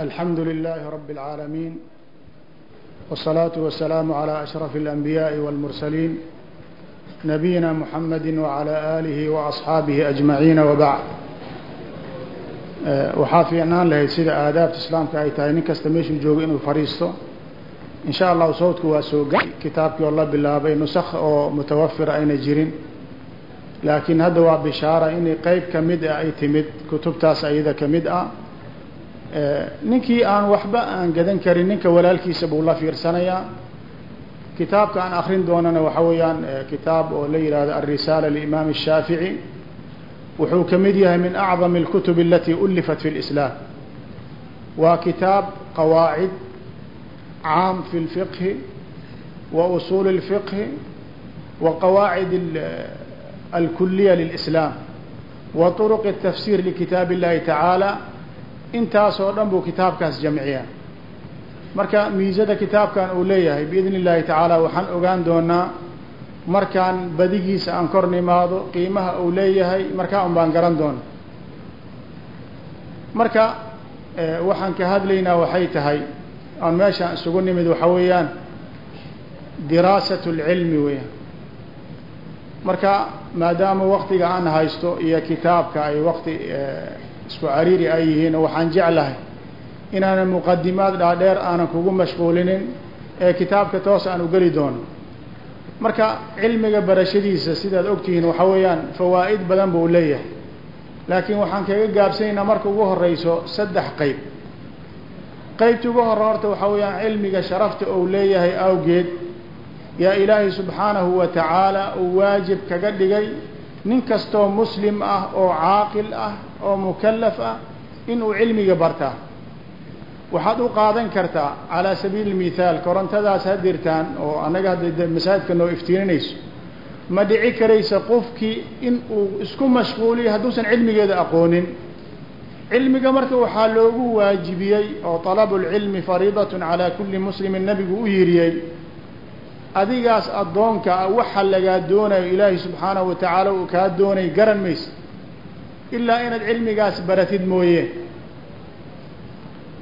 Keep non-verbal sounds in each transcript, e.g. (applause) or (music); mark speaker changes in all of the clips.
Speaker 1: الحمد لله رب العالمين والصلاة والسلام على أشرف الأنبياء والمرسلين نبينا محمد وعلى آله وأصحaabihi أجمaعين وبعد waxaa fiicnaan lahayd sida aadaabta islaamka ay tahay nin kasta meeshuu joogo inuu fadhiisto in sha allahu sawdku waa soo ga kitaabkii oo la bilaabay nusakh oo mutawafira ayna jirin laakiin hadda waa bishaara in qeyb ka mid ah ay timid kutubtaas ayada ka mid ah ninkii aan waxba aan gadan karin ninka walaalkiisa buu la fiirsanayaa kitaabka aan akrin doonana waxa weeyaan kitaab oo la yihahdo alrisaala limaam الshaafiعي wuxuu ka mid yahay min acظam اlkutub alati ulifat fi اlislaam waa kitaab qawaacid caam fi اlfiqhi wa usuul اlfiqhi wa qawaacid alkuliya lilislam wa طuruq الtafsir likitaab اllahi tacaala intaasoo dhan buu kitaabkaas jamciya marka miisada kitaabkan uu leeyahay biidn اllahi tacaala waxaan ogaan doonaa markaan badigiisa aan kor nimaado qiimaha uu leeyahay markaa un baan garan doona marka waxaan ka hadlaynaa waxay tahay aan meeshaan isugu nimid waxa weeyaan diraasat اlcilmi weeyaan. Marka maadaama waktiga aan haysto iyo kitaabka ay wakti isku cariiri ay yihiin waxaan jeclahay inaanan muqadimaad dhaadheer aanan kugu mashquulinin ee kitaabka toos aan u geli doono. Marka cilmiga barashadiisa sidaad ogtihiin waxa weeyaan fawaa'id badan buu leeyahay. Laakiin waxaan kaga gaabsanaynaa marka ugu horeyso saddex qeyb qeybta ugu hore horta waxaa weeyaan cilmiga sharafta uu leeyahay awgeed yaa ilaahay subxaanahu wa tacaala uu waajib kaga dhigay nin kastoo muslim ah oo caaqil ah oo mukalaf ah inuu cilmiga bartaa. Waxaad u qaadan kartaa calaa sabiili mithaal korontadaas ha dirtaan oo annaga hadda masaajidka noo iftiininayso ma dhici karaysa qofkii in uu isku mashquuliyo hadduusan cilmigeeda aqoonin. Cilmiga marka waxaa loogu waajibiyey oo talabu lcilmi fariidatun calaa kulli muslimin nabigu u yiriyey adigaas addoonka ah waxa lagaa doonayo ilaahay subxaanahu wa tacaala uu kaa doonay garan maysa. Ilaa inaad cilmigaas baratid mooye.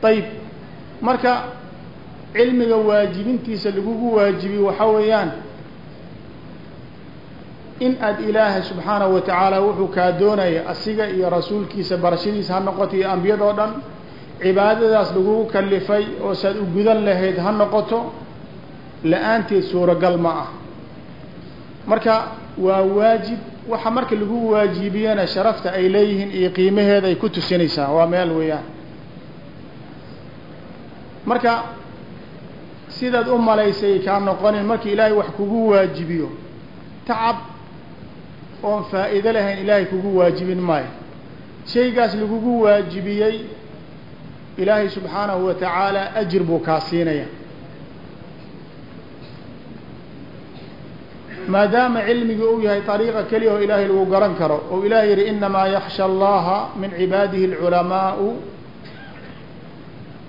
Speaker 1: Ayib marka cilmiga waajibintiisa lagugu waajibiyo waxaa weeyaan in aad ilaahay subxaanahu wa tacaala wuxuu kaa doonaya asiga iyo rasuulkiisa barashadiisa ha noqoto iyo ambiyadoo dhan cibaadadaas lagugu kalifay oo saad u gudan lahayd ha noqoto la'aanteed suuragal ma ah. Marka waa waajib waxa marka lagu waajibiyana sharafta ay leeyihiin iyo qiimaheeda ay ku tusinaysaa waa meel weeyaan. Marka sidaad u malaysay kaa noqonin markii ilaahay wax kugu waajibiyo tacab oon faa'iido lahayn ilaahay kugu waajibin maayo. Shaygaas lagugu waajibiyey ilaahay subxaanahu wa tacaala ajir buu kaa siinaya maadaama cilmigi uu yahay طariiqa keliya oo ilaahay lagu garan karo oo ilahay yihi inamaa yaksha allaha min cibaadihi اlculamaau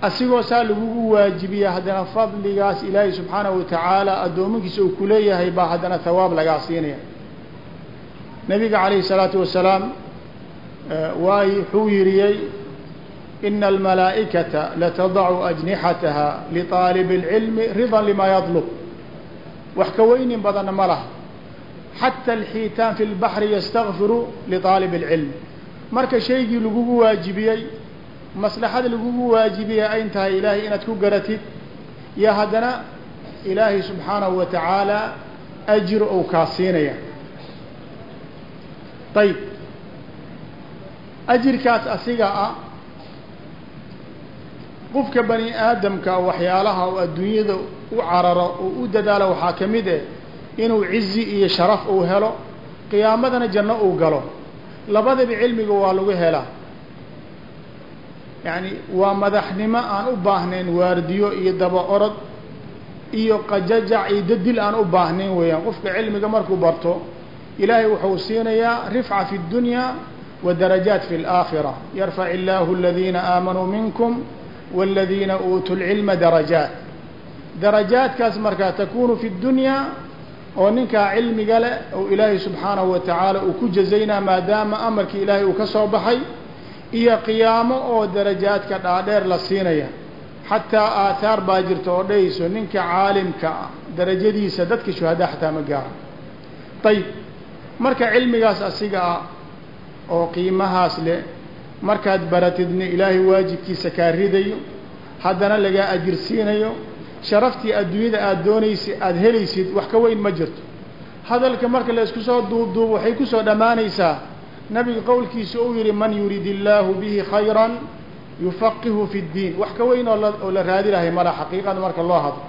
Speaker 1: asigoo saa lagugu waajibiya haddana fadligaas ilaahay subxaanahu wa tacaala addoominkiisa uu kuleeyahay baa haddana hawaab lagaa siinaya nabiga calayhi الsalaatu wasalaam waay wuxuu yiriyey ina almalaa'ikata latadacu ajnixataha liطaalib اlcilmi rida lima yaطlb wax ka weynin badanna ma laha. Xata alxiitaan fi lbaxri yastakfiru liaalib اlcilm marka shaygii lagugu waajibiyey maslaxada lagugu waajibiyey ayn tahay ilaahay inaad ku garatid iyo haddana ilaahay subxaanahu wa tacaala ajir ou kaa siinaya ayib ajirkaas asiga ah qofka bani aadamka waxyaalaha oo adduunyada u cararo oo u dadaalo waxaa ka mid eh inuu cizi iyo sharaf uu helo qiyaamadana janno uu galo labadaba cilmiga waa lagu helaa yacni waa madaxnimo aan u baahnayn waardiyo iyo daba orod iyo qajajac iyo dadil aan u baahnayn weeyaan qofka cilmiga markuu barto ilaahay wuxuu siinayaa rifca fi اdunya wa darajaat fi اlaakhira yarfac illaahu aladiina aamanuu minkum wاladiina uutuu lcilma darajaat darajaadkaas markaa takunu fi اdunyaa oo ninkaa cilmiga leh oo ilaahay subxaanahu wa tacaala uu ku jazaynaa maadaama amarkii ilaahay uu ka soo baxay iyo qiyaamo oo darajaadka dhaadheer la siinaya. Xataa aathaar baa jirta oo dhahayso ninka caalimka ah darajadiisa dadka shuhadaa xataa ma gaaro. Ayib marka cilmigaas asiga ah oo qiimahaas leh markaad baratidna ilaahay waajibkiisa kaa ridayo haddana lagaa ajirsiinayo sharaftii adduunyada aada doonaysid aada helaysid wax ka weyn ma jirto. Hadalka marka la isku soo duubduubo waxay ku soo dhammaanaysaa. Nabiga qowlkiisa uu yihi man yurid illaahu bihi khayran yufaqihu fi ddiin wax ka weyn oo la oo la raadi lahay mala xaqiiqada marka loo hadlo.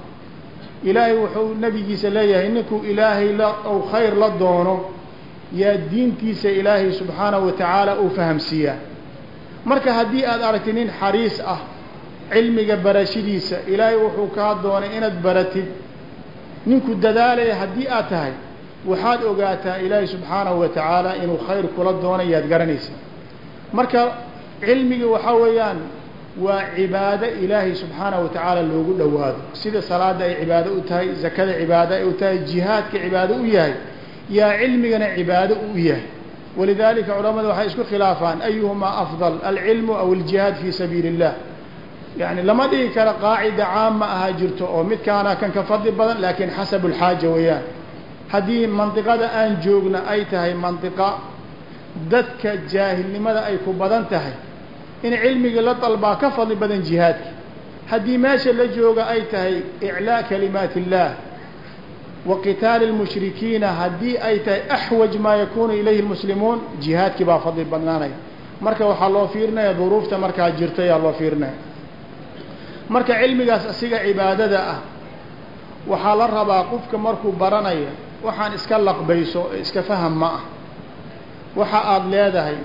Speaker 1: Ilaahay wuxuu nabigiisa leeyahay ninkuu ilaahay la ou khayr la doono yaa diintiisa ilaahay subxaanahu wa tacaala uu fahamsiiyaa. Marka haddii aad aragtid nin xariis ah cilmiga barashadiisa ilaahay wuxuu kaa doonay inaad baratid. Ninku dadaalaya haddii aad tahay waxaad ogaataa ilaahay subxaanahu wa tacaala inuu khayr kula doonayaad garanaysa marka cilmiga waxaa weeyaan waa cibaado ilaahay subxaanahu wa tacaala loogu dhowaado. Sida salaada ay cibaado u tahay zakada cibaado ay u tahay jihaadka cibaado u yahay yaa cilmigana cibaado u yahay. Walidalika culamada waxay isku khilaafaan ayuhumaa afdal alcilmu aw aljihaad fi sabiili اllah yani lama dhigi karo qaacida caama ahaa jirto oo midkaana kan ka fadli badan laakiin xasab lxaaja weeyaan haddii mandiqada aan joogna ay tahay mandiqa dadka jaahilnimada ay ku badan tahay in cilmigii la dalbaa ka fadli badan jihaadka haddii meesha la jooga ay tahay iclaa kalimaat illaah wa qitaali lmushrikiina haddii ay tahay axwaj maa yakuunu ilayhi lmuslimuun jihaadkii baa fadli badnaanaya marka waxaa loo fiirinaya duruufta markaa jirta ayaa loo fiirinaya marka cilmigaas asiga cibaadada ah waxaa la rabaa qofka markuu baranaya waxaan iska laqbayso iska faham ma ah. Waxa aada leedahay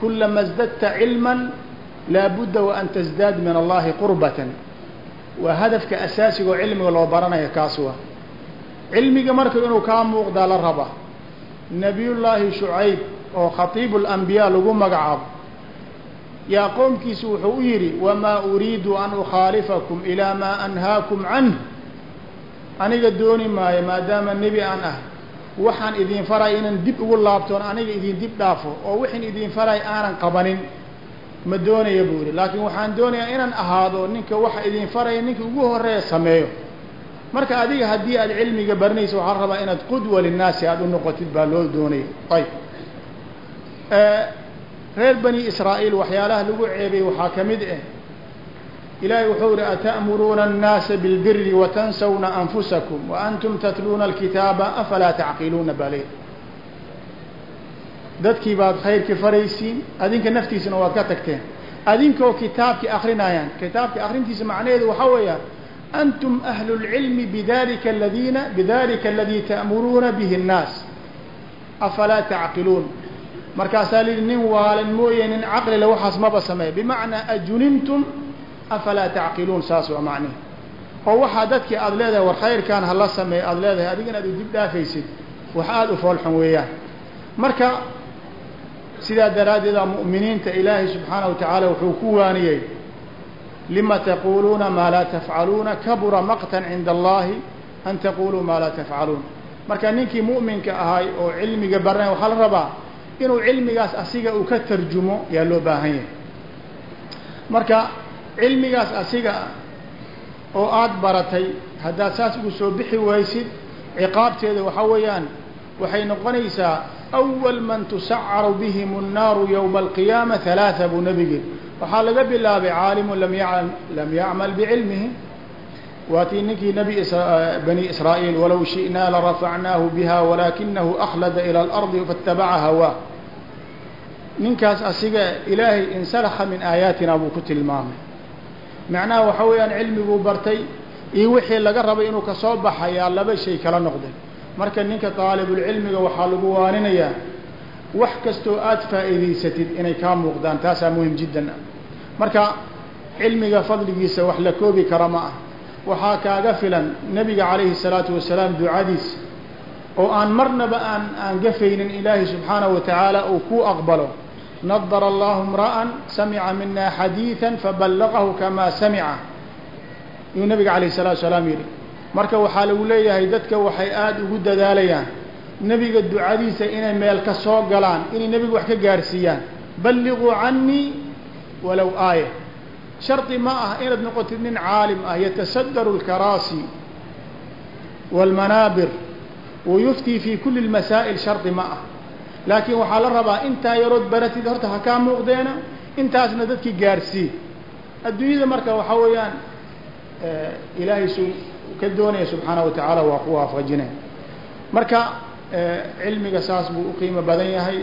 Speaker 1: kulama sdadta cilma laabudda wa an tasdaad min allahi qurbatan. Waa hadafka asaasiga cilmiga loo baranaya kaas waa. Cilmiga marka inuu kaa muuqdaa la rabaa. Nabiyullaahi shucayb oo khatiibu اlanbiyaa lagu magacaabo yaa qoomkiisu wuxuu u yidhi wamaa uriidu an ukhaalifakum ilaa maa anhaakum canh aniga dooni maayo maadaama nebi aan ah waxaan idin faray inaan dib ugu laabtoon aniga idin dib dhaafo oo wixin idin faray aanan qabanin. Ma doonaya buu yidhi laakiin waxaan doonayaa inaan ahaado ninka waxa idin faraya ninka ugu horreeya sameeyo. Marka adiga haddii aad cilmiga baranaysa waxaa rabaa inaad qudwa linnaasi aada u noqotid baa loo doonaya ayb reer bani israa'iil waxyaalaha lagu ceebay waxaa ka mid ah ilaahay wuxuu idhi ata'muruuna annaasa bilbiri watansawna anfusakum wa antum tatluuna alkitaaba afalaa tacqiluuna bale dadkii baad khayrkii faraysiin adinka naftiisana waad ka tagteen. Adinkoo kitaabkii akrinayaan kitaabkii akrintiisa macnaheedu waxaa weeya antum ahlu lcilmi bidalika aladiina bidalika aladii ta'muruuna bihi annaas afalaa tacqiluun markaasaa la yidhi nin waalan mooye nin caqlile waxaas maba sameeya bimacnaa ajunintum afalaa tacqiluun? Saas waa macnihi oo waxaa dadkii aada leedahay war khayrkan hala sameeyo aada leedahay adigana aad dib dhaafaysid. Wax aada u foolxun weeyaan. Marka sidaa daraaddeeda mu'miniinta ilaahay subxaanahu wa tacaala wuxuu ku waaniyey lima taquuluuna maa laa tafcaluuna? Kabura maqtan cinda allahi an taquluu maa laa tafcaluun. Marka ninkii mu'minka ahay oo cilmiga baranaya waxaa la rabaa inuu cilmigaas asiga uu ka tarjumo yaa loo baahan yahay marka cilmigaas asiga oo aada baratay haddaad saas ugu soo bixi waysid ciqaabteeda waxaa weeyaan waxay noqonaysaa awal man tusacaru bihim الnaaru ywma alqiyaama halaaa buu nebigi waxaa laga bilaabay caalimu lam ya lam yacmal bicilmihi waatii ninkii nbi bani israa'iil walow shi'naa larafacnaahu biha walaakinahu akhlada ilى اlardi faاtabaca hawaa ninkaas asiga ilaahay insalakha min aayaatina buu ku tilmaamay. Macnaha waxa weeyaan cilmiguu bartay iyo wixii laga rabay inuu ka soo baxayaa laba shay kala noqday. Marka ninka daalibulcilmiga waxaa lagu waaninayaa wax kastoo aada faa'iidaysatid inay kaa muuqdaan taasaa muhiim jiddan ah. Marka cilmiga fadligiisa wax la koobi kara ma ah. Waxaa kaaga filan nebiga calayhi الsalaatu wasalaam ducadiis oo aan marnaba aan aan gafaynin ilaahi subxaanahu wa tacaala uu ku aqbalo nadar allahu imra'an samica mina xadiiثa faballaqahu kama samica yuu nabiga calayh الsalatu salaam yidhi marka waxaa lagu leeyahay dadka waxay aada ugu dadaalayaan nebiga ducadiisa inay meel ka soo galaan inay nebiga wax ka gaarsiiyaan balliquu canii walow aaya shardi ma ah inaad noqotid nin caalim ah yatasadaru اlkaraasi wاlmanaabir wayuftii fi kuli اlmasaa'il shardi ma ah laakiin waxaa la rabaa intaa yarood baratid horta ha kaa muuqdeena intaasna dadkii gaarsii adduunyada marka waxaa weeyaan ilaahay su ka doonaya subxaanaه wa tacaala waa ku waafajinay marka cilmiga saas buu u qiimo badan yahay.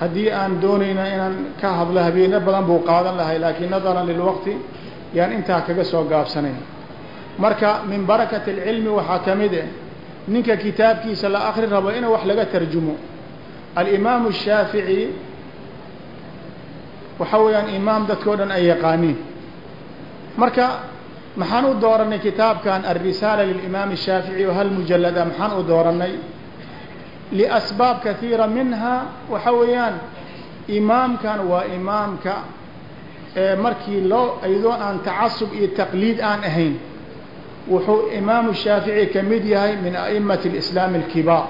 Speaker 1: Haddii aan doonayna inaan ka hadlo habeeno badan buu qaadan lahay laakiin nadaran lilwaqti yaan intaa kaga soo gaabsanay marka min barakati اlcilmi waxaa ka mid eh ninka kitaabkiisa la akri rabo in wax laga tarjumo alimaamu الshaafiعي waxa weeyaan imaam dadka o dhan ay yaqaaniin marka maxaan u dooranay kitaabkan alrisaala lilimaam الshaafiعي oo hal mujalada maxaan u dooranay liasbaab kahiira minha waxa weeyaan imaamkan waa imaamka markii loo iyadoo aan tacasub iyo taqliid aan ahayn wuxuu imaamu shaafiعي ka mid yahay min a'imaة اlislaam اlkibaar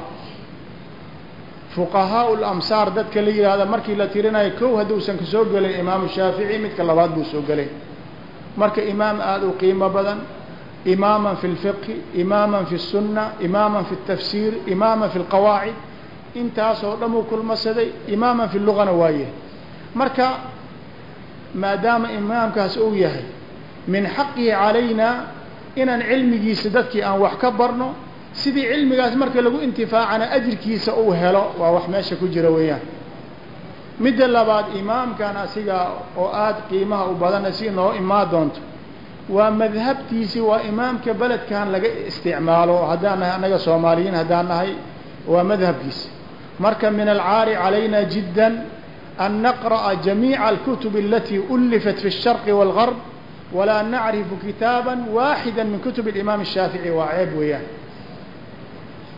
Speaker 1: fuqahaa lamsaar dadka la yihahda markii la tirinayo kow hadduusan ka soo gelin imaamu shaafiعي midka labaad buu soo gelay marka imaam aada u qiimo badan imaama fi اlfiqhi imaama fi الsuna imaama fi الtafsiir imaama fi اlqawaacid intaasoo dhan uu kulmasaday imaama fi lugana waaye marka maadaama imaamkaas uu yahay min xaqihi calayna inaan cilmigiisa dadkii aan wax ka barno sidii cilmigaas marka lagu intifaacana ajirkiisa uu helo waa wax meesha ku jira weeyaan midda labaad imaamkan asiga oo aada qiimaha u badana si noo imaa doonto waa madhabtiisii waa imaamka beledkan laga isticmaalo haddaan nahay annaga soomaaliyiin haddaan nahay waa madhabkiisi marka min alcaari calayna jidda an naqra'a jamiica alkutub alatii ulifat fi الsharqi wاlgarb walaa nacrifu kitaaba waaxida min kutub اlimaam الshaafiعي waa ceeb weeyaan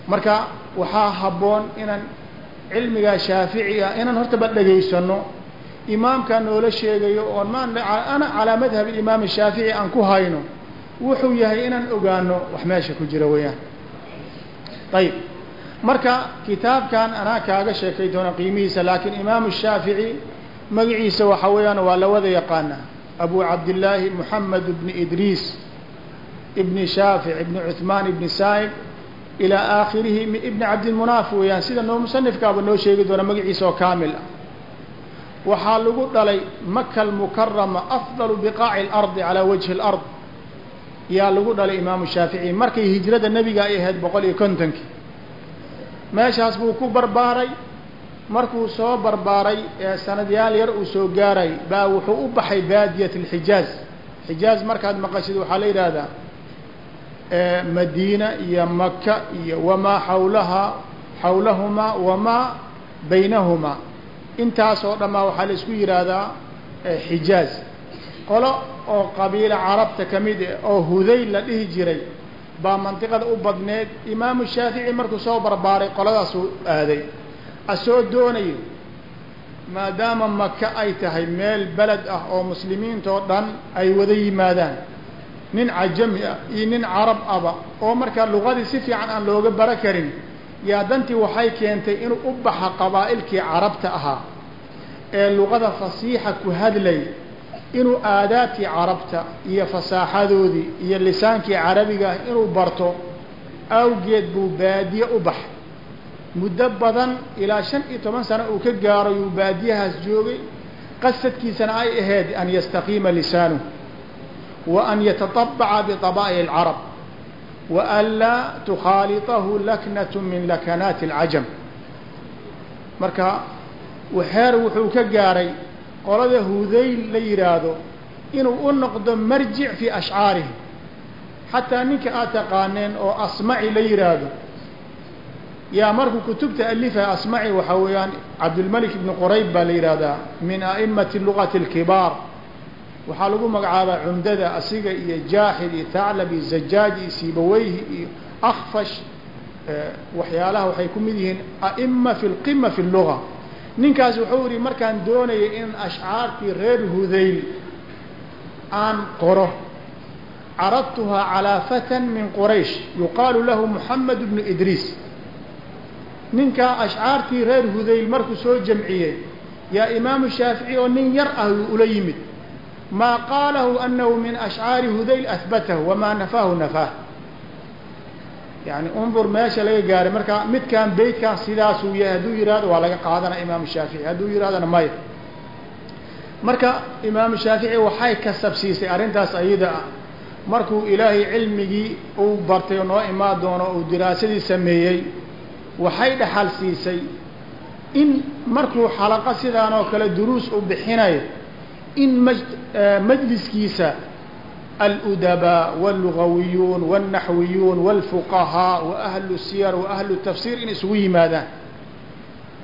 Speaker 1: marka waxaa habboon inaan cilmigaa shaafici ah inaan hortaba dhegaysano imaamkaa noola sheegayo oon ma ana calaa madhab imaam shaafici aan ku hayno wuxuu yahay inaan ogaano wax meesha ku jira weeyaan. Ayib marka kitaabkan anaa kaaga sheekay doona qiimihiisa laakiin imaamu shaafici magaciisa waxa weeyaan waa la wada yaqaana. Abu cabdillaahi moxamed bni idriis ibni shaafic ibni cuثmaan ibni saa'ib ilaa aakhirihi ibni cabdilmunaaf weeyaan sida noo musanifkaaba noo sheegi doona magaciisa oo kaamil ah waxaa lagu dhalay maka almukarama afdalu biqaaci اlardi calaa wajhi اlard yaa lagu dhalay imaamu shaafici markay hijrada nebiga ay ahayd boqol iyo kontonkii meeshaas buu ku barbaaray markuu soo barbaaray ee sanadyaal yar uu soo gaaray baa wuxuu u baxay baadiyat اlxijaaz xijaaz markaad maqashid waxaa la yidhaahdaa madiina iyo maka iyo wamaa xawlahaa xawlahumaa wamaa baynahumaa intaasoo dhammaa waxaa la isku yidhaahdaa xijaaz qolo oo qabiilo carabta ka mid ah oo hudayl la dhihi jiray baa mantiqada u badneed. Imaamu shaafici markuu soo barbaaray qoladaasuu aaday. Asoo doonayo maadaama maka ay tahay meel beled ah oo muslimiintoo dhan ay wada yimaadaan nin cajami ah iyo nin carab aba oo markaa luqadii si fiican aan looga bara karin yaa dantii waxay keentay inuu u baxa qabaa'ilkii carabta ahaa ee luqada fasiixa ku hadlay inuu aadaabkii carabta iyo fasaaxadoodii iyo lisaankii carabiga ah inuu barto awgeed buu baadiye u baxay muddo badan ilaa shan iyo toban sano uu ka gaaro yuu baadiyahaas joogay. Qasadkiisana ay ahayd an yastaqiima lisaanuh wa an yatatabaca biطabaa'i اlcarab wa an laa tukhaaliطahu laknat min lakanaati اlcajam marka waxeer wuxuu ka gaaray qolada hudayl la yidhaahdo inuu u noqdo marjic fii ashcaarihi xataa ninka aad taqaaneen oo asmaci la yidhaahdo yaa markuu kutubta alifa asmaci waxaa weeyaan cabdulmalik ibni qorayb baa la yidhaahdaa min a'imati lugati اlkibaar waxaa lagu magacaabaa cumdada asiga iyo jaaxid iyo taclab iyo zajaaj iyo sibaweyhi iyo akfash waxyaalaha waxay ku mid yihiin a'ima fi lqima fi اluga ninkaas wuxuu yihi markaan doonayay in ashcaartii reer hudayl aan qoro caradtuhaa calىa fatan min quraysh yuqaalu lahu moxamed bnu idriis ninkaa ashcaartii reer hudayl markuu soo jamciyey yaa imaamu shaafici oo nin yar ah ula yimid maa qaalahu anahu min ashcaari hudayl ahbatahu wamaa nafaahu nafaah yani undur meesha laga gaaray marka midkan beytkan sidaasuu yahay hadduu yihahdo waa laga qaadana imaamu shaafici hadduu yihahdana maya marka imaamu shaafici waxay kasabsiisay arrintaas ayada ah markuu ilaahay cilmigii uu bartay oo noo imaan doono uu diraasadii sameeyey waxay dhaxal siisay in markuu xalaqo sidaan oo kale duruus u bixinayo in maj majliskiisa aludabaa wاllugawiyuun wاlnaxwiyuun wاlfuqahaa wa ahlu siyar wa ahlu tafsiir in isugu yimaadaan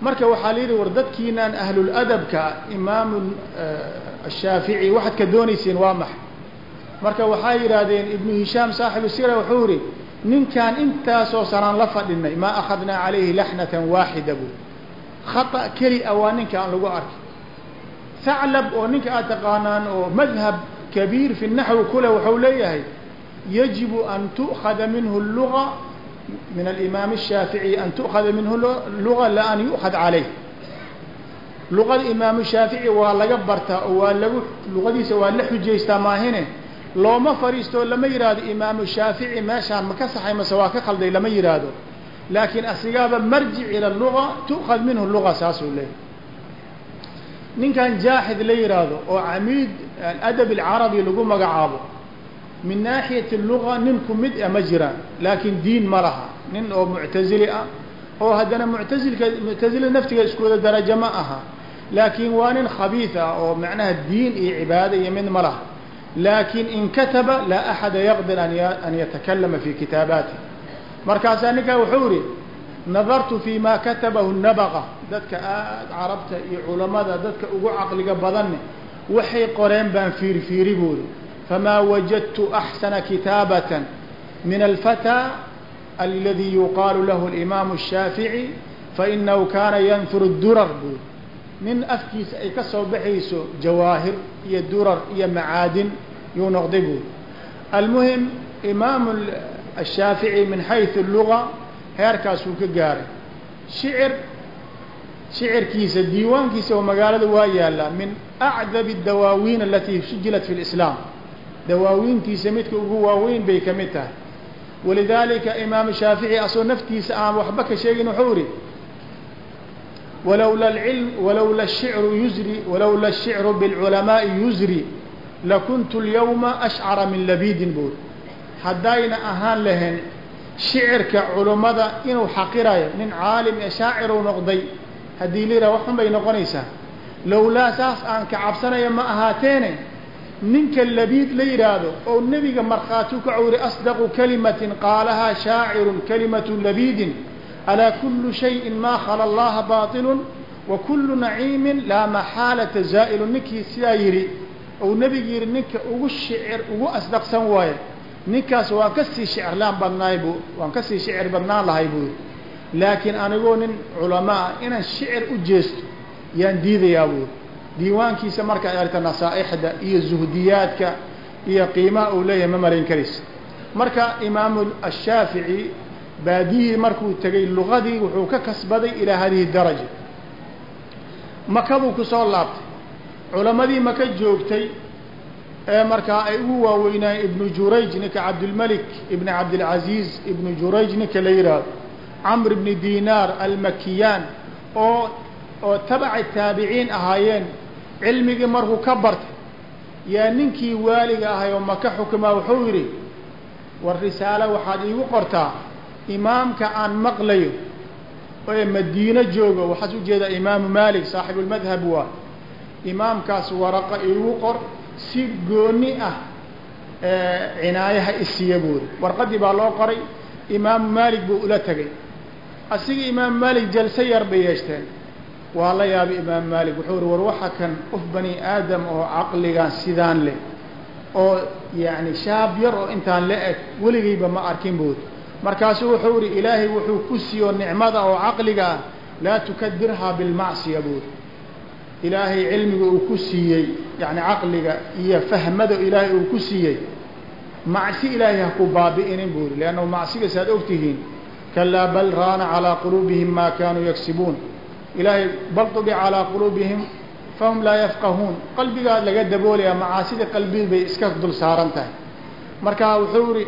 Speaker 1: marka waxaa la yidhi war dadkiinaan ahluladabka imaamu ashaafici waxaad ka doonayseen waa maxay marka waxay yidhaahdeen ibnu hishaam saaxibu sira wuxuu yihi ninkaan intaasoo sanaan la fadhinay maa akhadnaa calayhi laxnatan waaxida buu khata keli a waa ninka aan lagu arkay haclab oo ninka aad taqaanaan oo madhab kabiir fi naxwi kule waxau leeyahay yajibu an tu'khada minhu luga min alimaam الshaafiعي an tu'khada minhu luga la an yu'khad calayh luqada imaamu shaafici waa laga bartaa oo waa lagu luqadiisa waa la xujaystaa maahine looma fariisto lama yidhaahdo imaamu shaafici meeshaan ma ka saxay mase waa ka khalday lama yidhaahdo laakiin asigaaba marjic ila luga tu'khad minhu luga saasuu leeyahy ninkan jaaxid la yidhaahdo oo camiid aladab alcarabi lagu magacaabo min naaxiyati luga nin ku mid a ma jiraan laakiin diin ma laha. Nin oo muctazili ah oo haddana muctazilka muctazila naftiga isku wada darajo ma aha. Laakiin waa nin khabiid ah oo macnaha diin iyo cibaado iyo mid ma laha. Laakiin in kataba laa axada yaqdir an yatakalama fi kitaabaati markaasaa ninkaa wuxuu yihi nadartu fi ma katabahu nabaqa dadka aad carabta iyo culamada dadka ugu caqliga badanne waxay qoreen baan fiirfiiri buuri famaa wajadtu axsana kitaabatan min alfataa aladi yuqaalu lahu alimaamu الshaafiعي fainahu kaana yanfur durar buuri nin afkiisa ay ka soo baxayso jawaahir iyo durar iyo macaadin yuu noqday buuri almuhim imaamu الshaafiعي min xayثu luga heerkaasuu ka gaaray. Shicir shicirkiisa diiwaankiisa oo magaalada waa yaallaa min acdabi dawaawiin alatii sujilat fi lislaam dawaawiintiisa midka ugu waaweyn bay ka mid tahay. Walidaalika imaamu shaafici asoo naftiisa aan waxba ka sheegin wuxuu idhi walowla alcilm walowla ashicru yuzri walowla ashicru bilculamaai yuzri lakuntu lyawma ashcara min labiidin buuri haddayna ahaan lahayn shicirka culummada inuu xaqirayo nin caalim ee shaaciruu noqday haddii lira waxun bay noqonaysaa. Lowlaa saas aan ka cabsanaya ma ahaateene ninka labiid la yidhaahdo oo nebiga markhaati ka cawri asdaqu kalimatin qaalahaa shaacirun kalimatu labiidin alaa kullu shayin maa khala allaha baatilun wa kullu naciimin laa maxaalata zaa'ilun. Ninkii sidaa yidhi ou nebigu yidhi ninka ugu shicir ugu asdaqsan waaye ninkaas waan ka sii shicirlaan badnaay bu waan ka sii shicir badnaan lahay buuri laakiin anigoo nin culamaa ah inaan shicir u jeesto yaan diidayaa buuri diiwaankiisa markaad aragta nasaa'ixda iyo zuhdiyaadka iyo qiimaha uu leeyahay ma malayn karaysa marka imaamu ashaafici baadiyihii markuu tegay lugadii wuxuu ka kasbaday ilaa hadihi daraja. Maka buu ku soo laabtay. Culamadii maka joogtay ee markaa ay ugu waaweynaayeen ibnu jurayj ninka cabdilmalik ibn cabdilcaziiz ibnu jurayj ninka la yidhaahdo camr ibni dinaar almakiyaan oo oo tabaca taabiciin ahaayeen cilmigii markuu ka bartay yaa ninkii waaliga ahay oo maka xukumaa wuxuu yidhi war risaalo waxaad iigu qortaa imaamka aan maqlayo ee madiino joogo. Waxaas u jeedaa imaamu malik saaxibulmadhab waa imaamkaas waraqa iigu qor si gooni ah cinaayaha isiiya buuri. Warqadii baa loo qoray imaamu maalik buu ula tegay asiga imaamu maalik jalse yar bay yeeshteen. Waa la yaabay imaamu maalik wuxuu ihi war waxa kan qof bani aadam oo caqligan sidaan leh oo yacni shaab yar oo intaan la eg weligayba ma arkin buuri markaasuu wuxuu ihi ilaahay wuxuu ku siiyo nicmada oo caqliga ah laa tukadirhaa bilmacsiya buuri ilaahay cilmiga uu ku siiyey yani caqliga iyo fahmada ilaahay uu ku siiyey macsi ilaahay ha ku baabi'inin buuri leannahu macsiga saad og tihiin kalaa bal raana calaa quluubihim maa kaanuu yagsibuun ilaahay bal tubica calaa quluubihim fahum laa yafqahuun. Qalbigaad laga daboolaya macaasida qalbi bay iska dul saaran tahay. Marka wuxuu ihi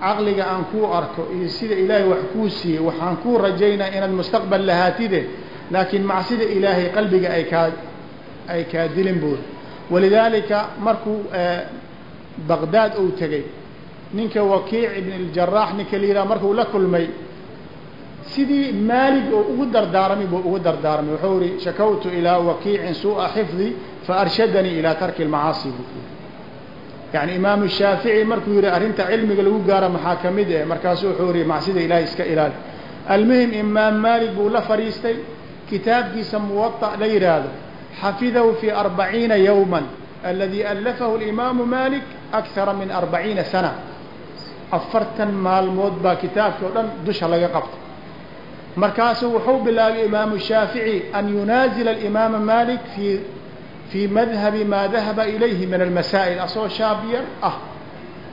Speaker 1: caqliga aan kuu arko iyo sida ilaahay wax kuu siiyey waxaan kuu rajaynaa inaad mustaqbal lahaatide laakiin macsida ilaahay qalbiga ay kaa ay kaa dilin buuri walidaalika markuu baqdaad uu tegey ninka wakiic ibn اljaraax ninka la yidhaha markuu la kulmay sidii maalig oo ugu dardaarmay buu ugu dardaarmay wuxuu ihi shakawtu ilaa wakiicin suuءa xifdi faarshadanii ilaa tarki اlmacaasi buu yani imaamu shaafici markuu yihi arrinta cilmiga lagu gaaro maxaa ka mid eh markaasu wuxuu yihi macsida ilaahay iska ilaali almuhim imaam maalik buu la fadhiistay kitaabkiisa muwaطa la yidhaahdo xafidahu fi arbaciina yowma aladi alafahu اlimaamu malik akara min arbaciina sana afartan maalmood baa kitaabkii o dhan dusha laga qabtay markaasuu wuxuu bilaabay imaamu shaafici an yunaazila alimaama malik fi fii madhabi maa dahaba ilayhi min almasaa'il asagoo shaab yar ah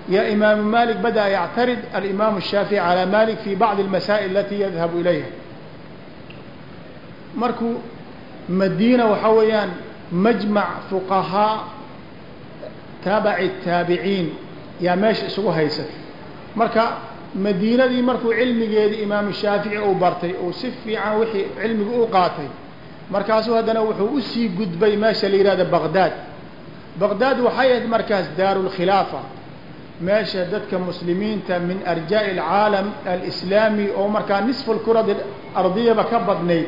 Speaker 1: ya imaamu malik badaأa yactarid alimaamu الshaafiعي calى malik fi bacdi اlmasaa'il alati yadhabu ilayha markuu madiina waxaa weeyaan majmac fuqahaa taabaci الtaabiciin yaa meesha isugu haysay marka madiinadii markuu cilmigeedii imaamu shaafici uu bartay uu si fiican wixii cilmigu u qaatay markaasuu haddana wuxuu u sii gudbay meesha la yihahdo baqdaad baqdaad waxay ahayd markaas daaru lkhilaafa meesha dadka muslimiinta min arjaa'i alcaalam alislaami oo markaa nisfu lkuradi ardiyaba ka badnayd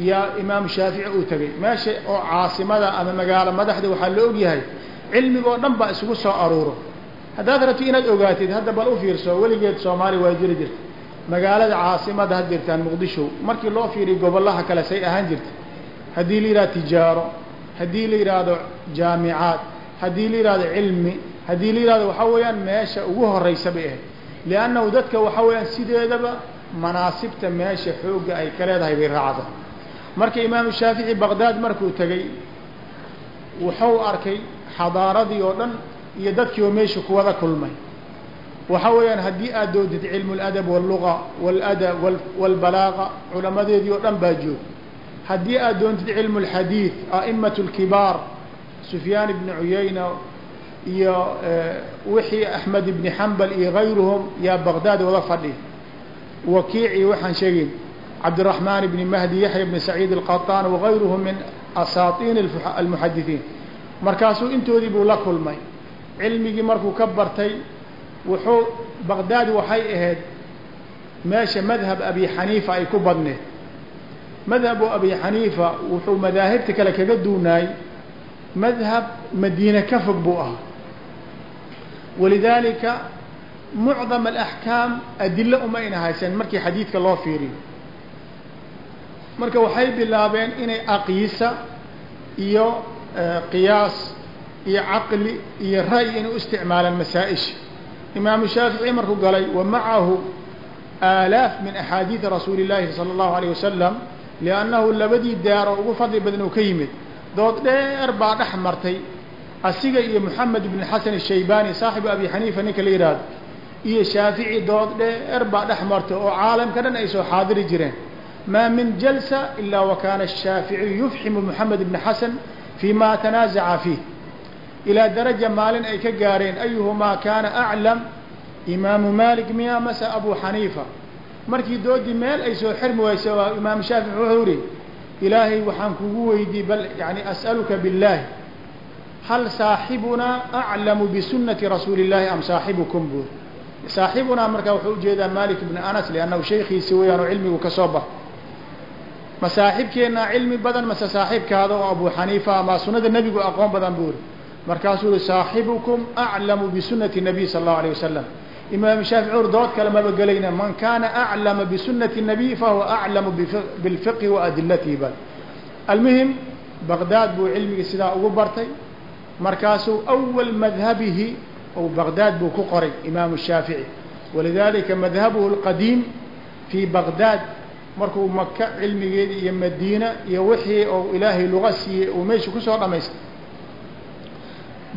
Speaker 1: yaa imaamu shaafici uu tegay meesha oo caasimada ama magaalo madaxda waxaa la ogyahay cilmiga oo dhan baa isugu soo aruuro. Haddaad rabti inaad ogaatid hadda bal u fiirso weligeed soomaaliya waa jiri jirta. Magaalada caasimada had jirtaan muqdisho. Markii loo fiiriyo gobollaha kale say ahaan jirta. Haddii la yidhahdo tijaaro haddii la yidhaahdo jaamicaad haddii la yidhahdo cilmi haddii la yidhahdo waxaa weeyaan meesha ugu horeysa bay ahayd. Liannahu dadka waxaa weeyaan sideedaba manaasibta meesha xoogga ay ka leedahay bay raacda marka imaamu shaafici baqdaad markuu tegey wuxuu arkay xadaaradii oo dhan iyo dadkii oo meesha ku wada kulmay waxa weeyaan haddii aad doodid cilmu اladab wاlluga wاladab wاlbalaaga culamadeedii oo dhan baa joog haddii aad doontid cilmu اlxadiid a'imaة اlkibaar sufyaan ibni cuyayna iyo wixii axmed ibni xambal iyo gayruhum yaa baqdaad wada fadhi wakiic iyo waxaan sheegayn cabdالرaحmaan ibni mahdi yaxya bni saciid الqaطaan wagayruhum min asaaطin almuxadiثiin markaasuu intoodii buu la kulmay cilmigii markuu ka bartay wuxuu baqdaad waxay ahayd meesha madhab abi xaniifa ay ku badneed madhabu abi xaniifa wuxuu madaahibta kale kaga duunaay madhab madiine ka fog buu ahaa walidaalika mucdam alaxkaam adilo uma ayna haysan markii xadiidka loo fiiriyo marka waxay bilaabeen inay aqiisa iyo qiyaas iyo caqli iyo ra'yi inay u isticmaalaan masaa-isha. Imaamu shaafici markuu galay wa macahu aalaaf min axaadiidi rasuuli llaahi sala allahu alayh wasalam liannahu labadii daaro ugu fadli badan oo ka yimid. Dood dheer baa dhex martay asiga iyo moxamed ibn xasan ashaybaani saaxibu abi xaniifa ninka la yidhaahdo iyo shaafici dood dheer baa dhex martay oo caalamka dhan ay soo xaadiri jireen ilaa wa kaana ashaaficiyu yufximu moxamed ibni xasan fi ma tanaazaca fiih ilaa daraja maalin ay ka gaareen ayuhumaa kaana aclam imaamu malik miya mase abu xaniifa markii doodii meel ay soo xirmi waysa waa imaamu shaafici wuxuu yihi ilaahay waxaan kugu weydiiyey bal yani as'aluka biاllahi hal saaxibunaa aclamu bisunati rasuuli اllahi am saaxibukum buur saaxibunaa markaa wuxuu u jeedaa malik ibni anas liannahu shaykiisi weyaan oo cilmigu ka soo bar ma saaxibkeennaa cilmi badan mase saaxibkaada oo abu xaniifa ama sunada nebigu aqoon badan buu uri markaasuu uri saaxibukum aclamu bisunati nabiy sala allahu alayh wasalam imaam shaafici dood kale maba gelayna man kaana aclama bisunati nabiy fahuwa aclamu bilfiqhi wa adilatihi bal. Almuhim baqdaad buu cilmigii sidaa ugu bartay. Markaasuu awal madhabihi ou baqdaad buu ku qoray imaamu shaafici walidalika madhabuhu اlqadiim fii baqdaad markuu maka cilmigeedii iyo madiina iyo wixii oo ilaahay luga siiyey uu meesha ku soo dhamaystay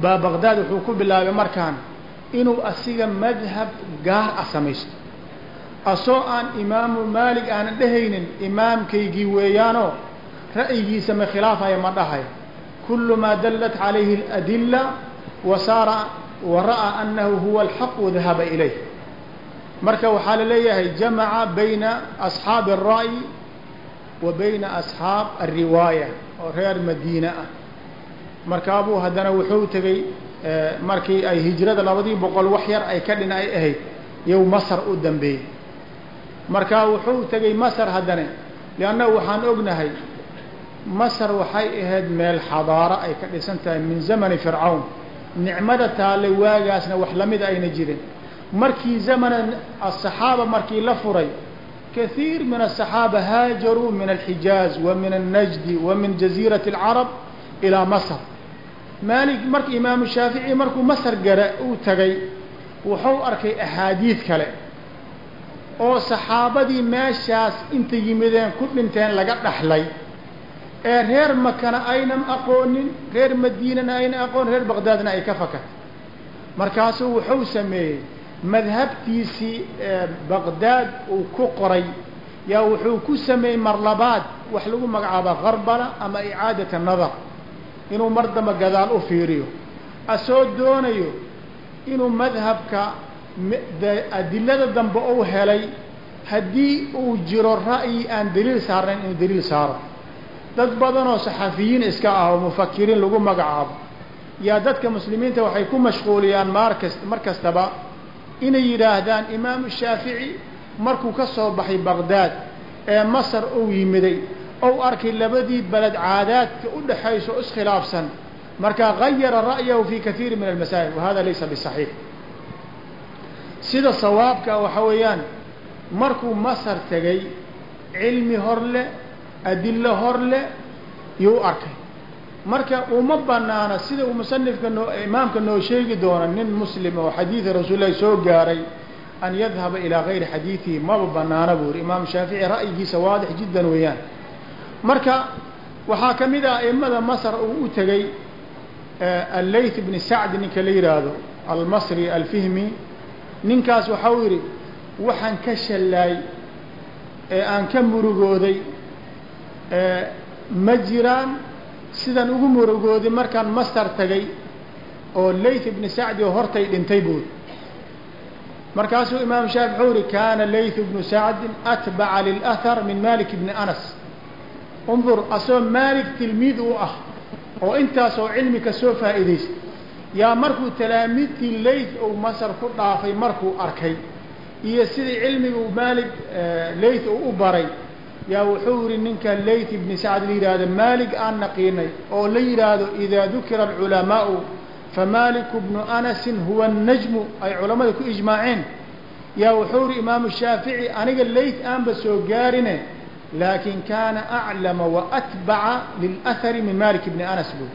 Speaker 1: baa baqdaad wuxuu ku bilaabay markaan inuu asiga madhab gaar ah samaysto asoo aan imaamu maalig aanan dhehaynin imaamkaygii weeyaanoo ra'yigiisa ma khilaafaya ma dhahayo. Kulu maa dallat calayhi اladila wa saara ra'aa anahu huwa alxaq wadahaba ilayh marka waxaa la leeyahay jamaca bayna asxaabi الra'yi wa bayna asxaab alriwaaya oo reer madiine ah. Markaabuu haddana wuxuu tegey markii ay hijrada labadii boqol wax yar ay ka dhin ay ahayd yow masar u dambeeyey. Markaa wuxuu tegey masar haddana liannahu waxaan ognahay masar waxay ahayd meel xadaaro ay ka dhisan tahay min zamani fircawn. Nicmada taale waagaasna wax la mid ayna jirin markii zamana asaxaaba markii la furay kahiir min asaxaaba haajaruu min alxijaaz wa min alnajdi wa min jaziirati alcarab ilaa masar. Maalik marka imaamu shaafici markuu masar gara uu tagay wuxuu arkay axaadiid kale oo saxaabadii meeshaas inta yimideen ku dhinteen laga dhaxlay ee reer makana aynan aqoonin reer madiinana aynan aqoon reer baqdaadna ay ka fakatay. Markaasuu wuxuu sameeyey madhabtiisii baqdaad uu ku qoray yaa wuxuu ku sameeyey mar labaad wax lagu magacaaba karbala ama icaadata nadar inuu mar damba gadaal u fiiriyo. Asoo doonayo inuu madhabka adilada dambe uu helay haddii uu jiro ra'yi aan daliil saarnayn inuu daliil saaro. Dad badanoo saxafiyiin iska ah oo mufakiriin lagu magacaabo yaa dadka muslimiinta waxay ku mashquuliyaan markas mar kastaba inay yidhaahdaan imaamu shaafici markuu ka soo baxay baqdaad ee masar uu yimiday ou arkay labadii beled caadaadka u dhaxayso iskhilaafsan. Markaa gayara ra'yahu fi kaiiri min almasaa'il wa hada laysa bisaxiix. Sida sawaabka waxa weeyaan markuu masar tegay cilmi hor leh adilo yuu arkay marka uma banaana sida uu musanifka noo imaamka noo sheegi doona nin muslim oo xadiida rasuulillahi soo gaaray an yadhaba ilaa gayri xadiidihi maba banaana buu yiri imaam shaafici ra'yigiisa waadix jiddan weeyaan. Marka waxaa ka mid ah aimada masr uu u tegey allayth bni sacd ninka la yihaahdo almasri alfihmi. Ninkaas waxau yidhi waxaan ka shallaay ee aan ka murugooday ma jiraan sidaan ugu murugooday markaan masar tagay oo layth bni sacdi hortay dhintay buuri markaasuu imaam shaafi wuxuu yihi kana layth bnu sacdin atbaca lilahar min malik bni anas. Undur asoo maalik tilmiid u ah oo intaasoo cilmi ka soo faa'iidaystay yaa markuu talaamiidtii layth uu masar ku dhaafay markuu arkay iyo sidii cilmiga uu maalik layth uu u baray yaa wuxuu yihi ninka layth ibni sacd la yidhaahdo maalik aan naqiinay oo la yidhaahdo idaa dukira alculamaau famaliku bnu anasin huwa الnajmu ay culammada ku ijmaaceen. Yaa wuxuu yihi imaamu shaafici aniga layth aanba soo gaarine laakin kana aclama waatbaca lilahari min malik bni anas buu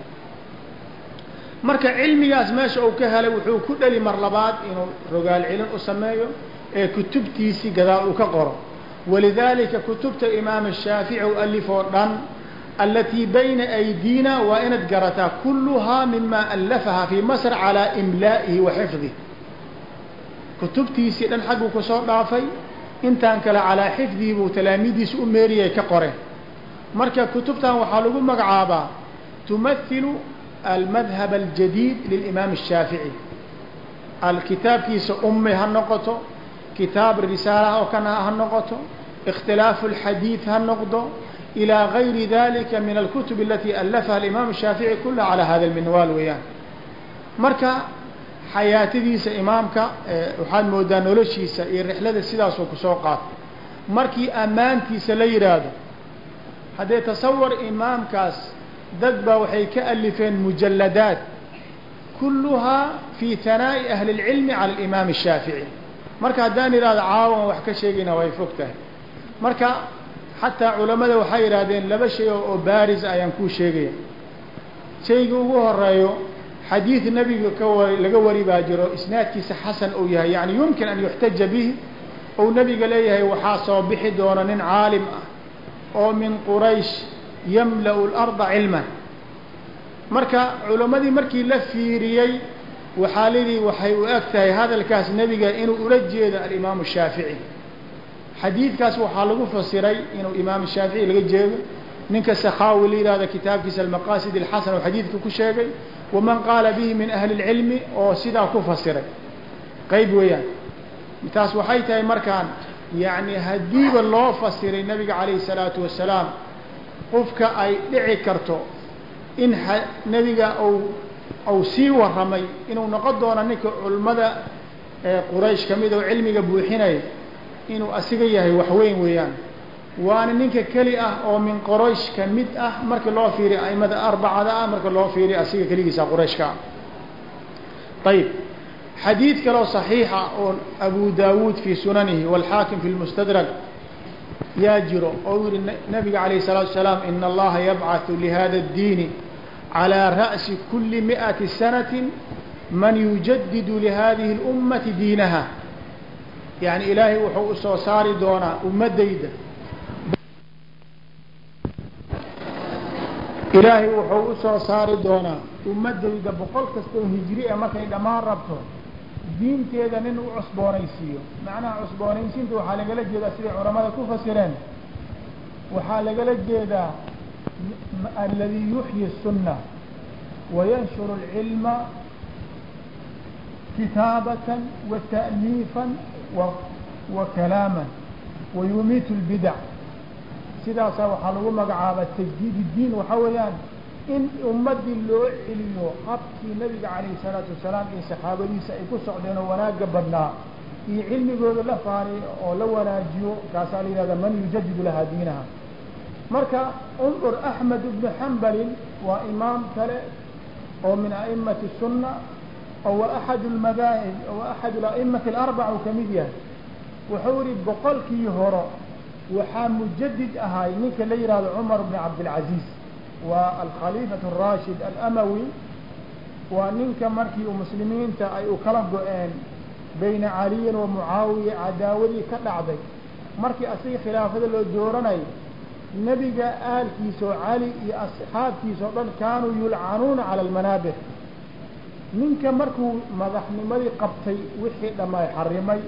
Speaker 1: marka cilmigaas meesha uu ka helay wuxuu ku dheli mar labaad inuu rogaal celin u sameeyo ee kutubtiisii gadaal uu ka qoro walidalika kutubta imaam shaafici u alif oo dhan alatii bayna aydiina waa inaad garataa kuluhaa mima alafaha fi masr calaa imlaa'ihi wa xifdih kutubtiisii dhan xagguu ka soo dhaafay intaan kale calaa xifdihi buu talaamiidiisa u meeriyay ka qoreen marka kutubtan waxaa lagu magacaabaa tumahilu almadhab aljadiid lilimaam الshaafici alkitaabkiisa umi ha noqoto kitaab risaalaha oo kana ha noqoto اkhtilaafu اlxadiid ha noqdo ilى gayri dalika min alkutub alati alafaha alimaam الshaafici kulaha calى hada اlminwaal weeyaan marka xayaatadiisa imaamka waxaad moodaa noloshiisa iyo rixlada sidaasuu kusoo qaatay markii ammaantiisa la yidhaahdo haddee tasawar imaamkaas dad baa waxay ka alifeen mujalladaat kulluhaa fi hanaa'i ahli اlcilmi cala alimaam الshaafici marka haddaan yidhahdo caawan wax ka sheegayna way fog tahay. Marka xataa culamada waxay yidhahdeen laba shay oo baaris ayaan kuu sheegaya. Shayga ugu horeeyo xadiid nebiga ka wari laga wari baa jiro isnaadkiisa xasan uu yahay. Yani yumkin an yuxtaja bihi ou nebiga leeyahay waxaa soo bixi doona nin caalim ah oo min quraysh yamla'u larda cilman. Marka culammadii markii la fiiriyey waxaa lidii waxay u eg tahay hadalkaas nebiga inuu ula jeedo alimaamu shaafici xadiidkaas waxaa lagu fasiray inuu imaam shaafici laga jeedo ninka sakhawi la yihahdo kitaabkiisa almaqasid alxasan oo xadiidka ku sheegay waman qaala bihi min ahli اlcilmi oo sidaa ku fasiray qeyb weeyaan taas waxay tahay markaan yani haddiiba loo fasiray nabiga calayh الsalaatu wasalaam qofka ay dhici karto in nebiga ou sii waramay inuu noqon doono ninka culmada quraysh kamid oo cilmiga buuxinaya inuu asiga yahay waxweyn weeyaan waana ninka keli ah oo min qoraysh ka mid ah marka loo fiiriyo aimada arbacada ah marka loo fiiriyo asiga keligiisa qurayshka ah ayib xadiid kaloo صaxiixa oo abu dawuud fi sunanihi wاlxaakim fi lmustadrak yaa jiro oo yihi nabiga alayه الsalaatu wasalaam in allaha yabcaثu lihada الdiini calى ra'si kuli miئati sanaة man yujadidu lihadihi اlummati diinaha yani ilaahay wuxuu usoo saari doonaa ummadayda ilaahay wuxuu usoo saari doonaa ummadayda boqol kastoo hijri e markay dhammaan rabto diinteeda nin u cusboonaysiiyo macnaha cusboonaysiinta waxaa lagala jeedaa siday culamada ku fasireen waxaa lagala jeedaa aladi yuxyi الsunna wayanshuru اlcilma kitaabatan wa ta'liifan wa kalaaman wayumiitu اlbidac sidaasaa waxaa lagu magacaaba tajdiid الdiin waxaa weeyaan in ummadii loo celiyo habkii nabiga calayh الsalaatu wasalaam iyo saxaabadiisa ay ku socdeen oo wanaaga badnaa iyo cilmigooda la faanay oo la wanaajiyo kaasaa la yihahda man yujadidu lahaa diinaha marka undur axmed ibnu xambalin waa imaam kale oo min a'imati الsunna oo wa axad lmadaahib wa axad aimati اlarbac uu kamid yahay wuxuu yihi boqolkii horo waxaa mujadid ahay ninka la yihahdo cumar bn cabdilcaziiz waa alkhaliifat الrashid alamawi waa ninka markii muslimiinta ay u kala go-een bayna caliyin wa mucaawiya cadaawadii ka dhacday markii asiga khilaafada loo dooranay nebiga aalkiisa oo cali iyo asxaabtiisa o dhan kaanuu yulcanuuna cala almanaabir ninka markuu madaxnimadii qabtay wixii dhamay xarimay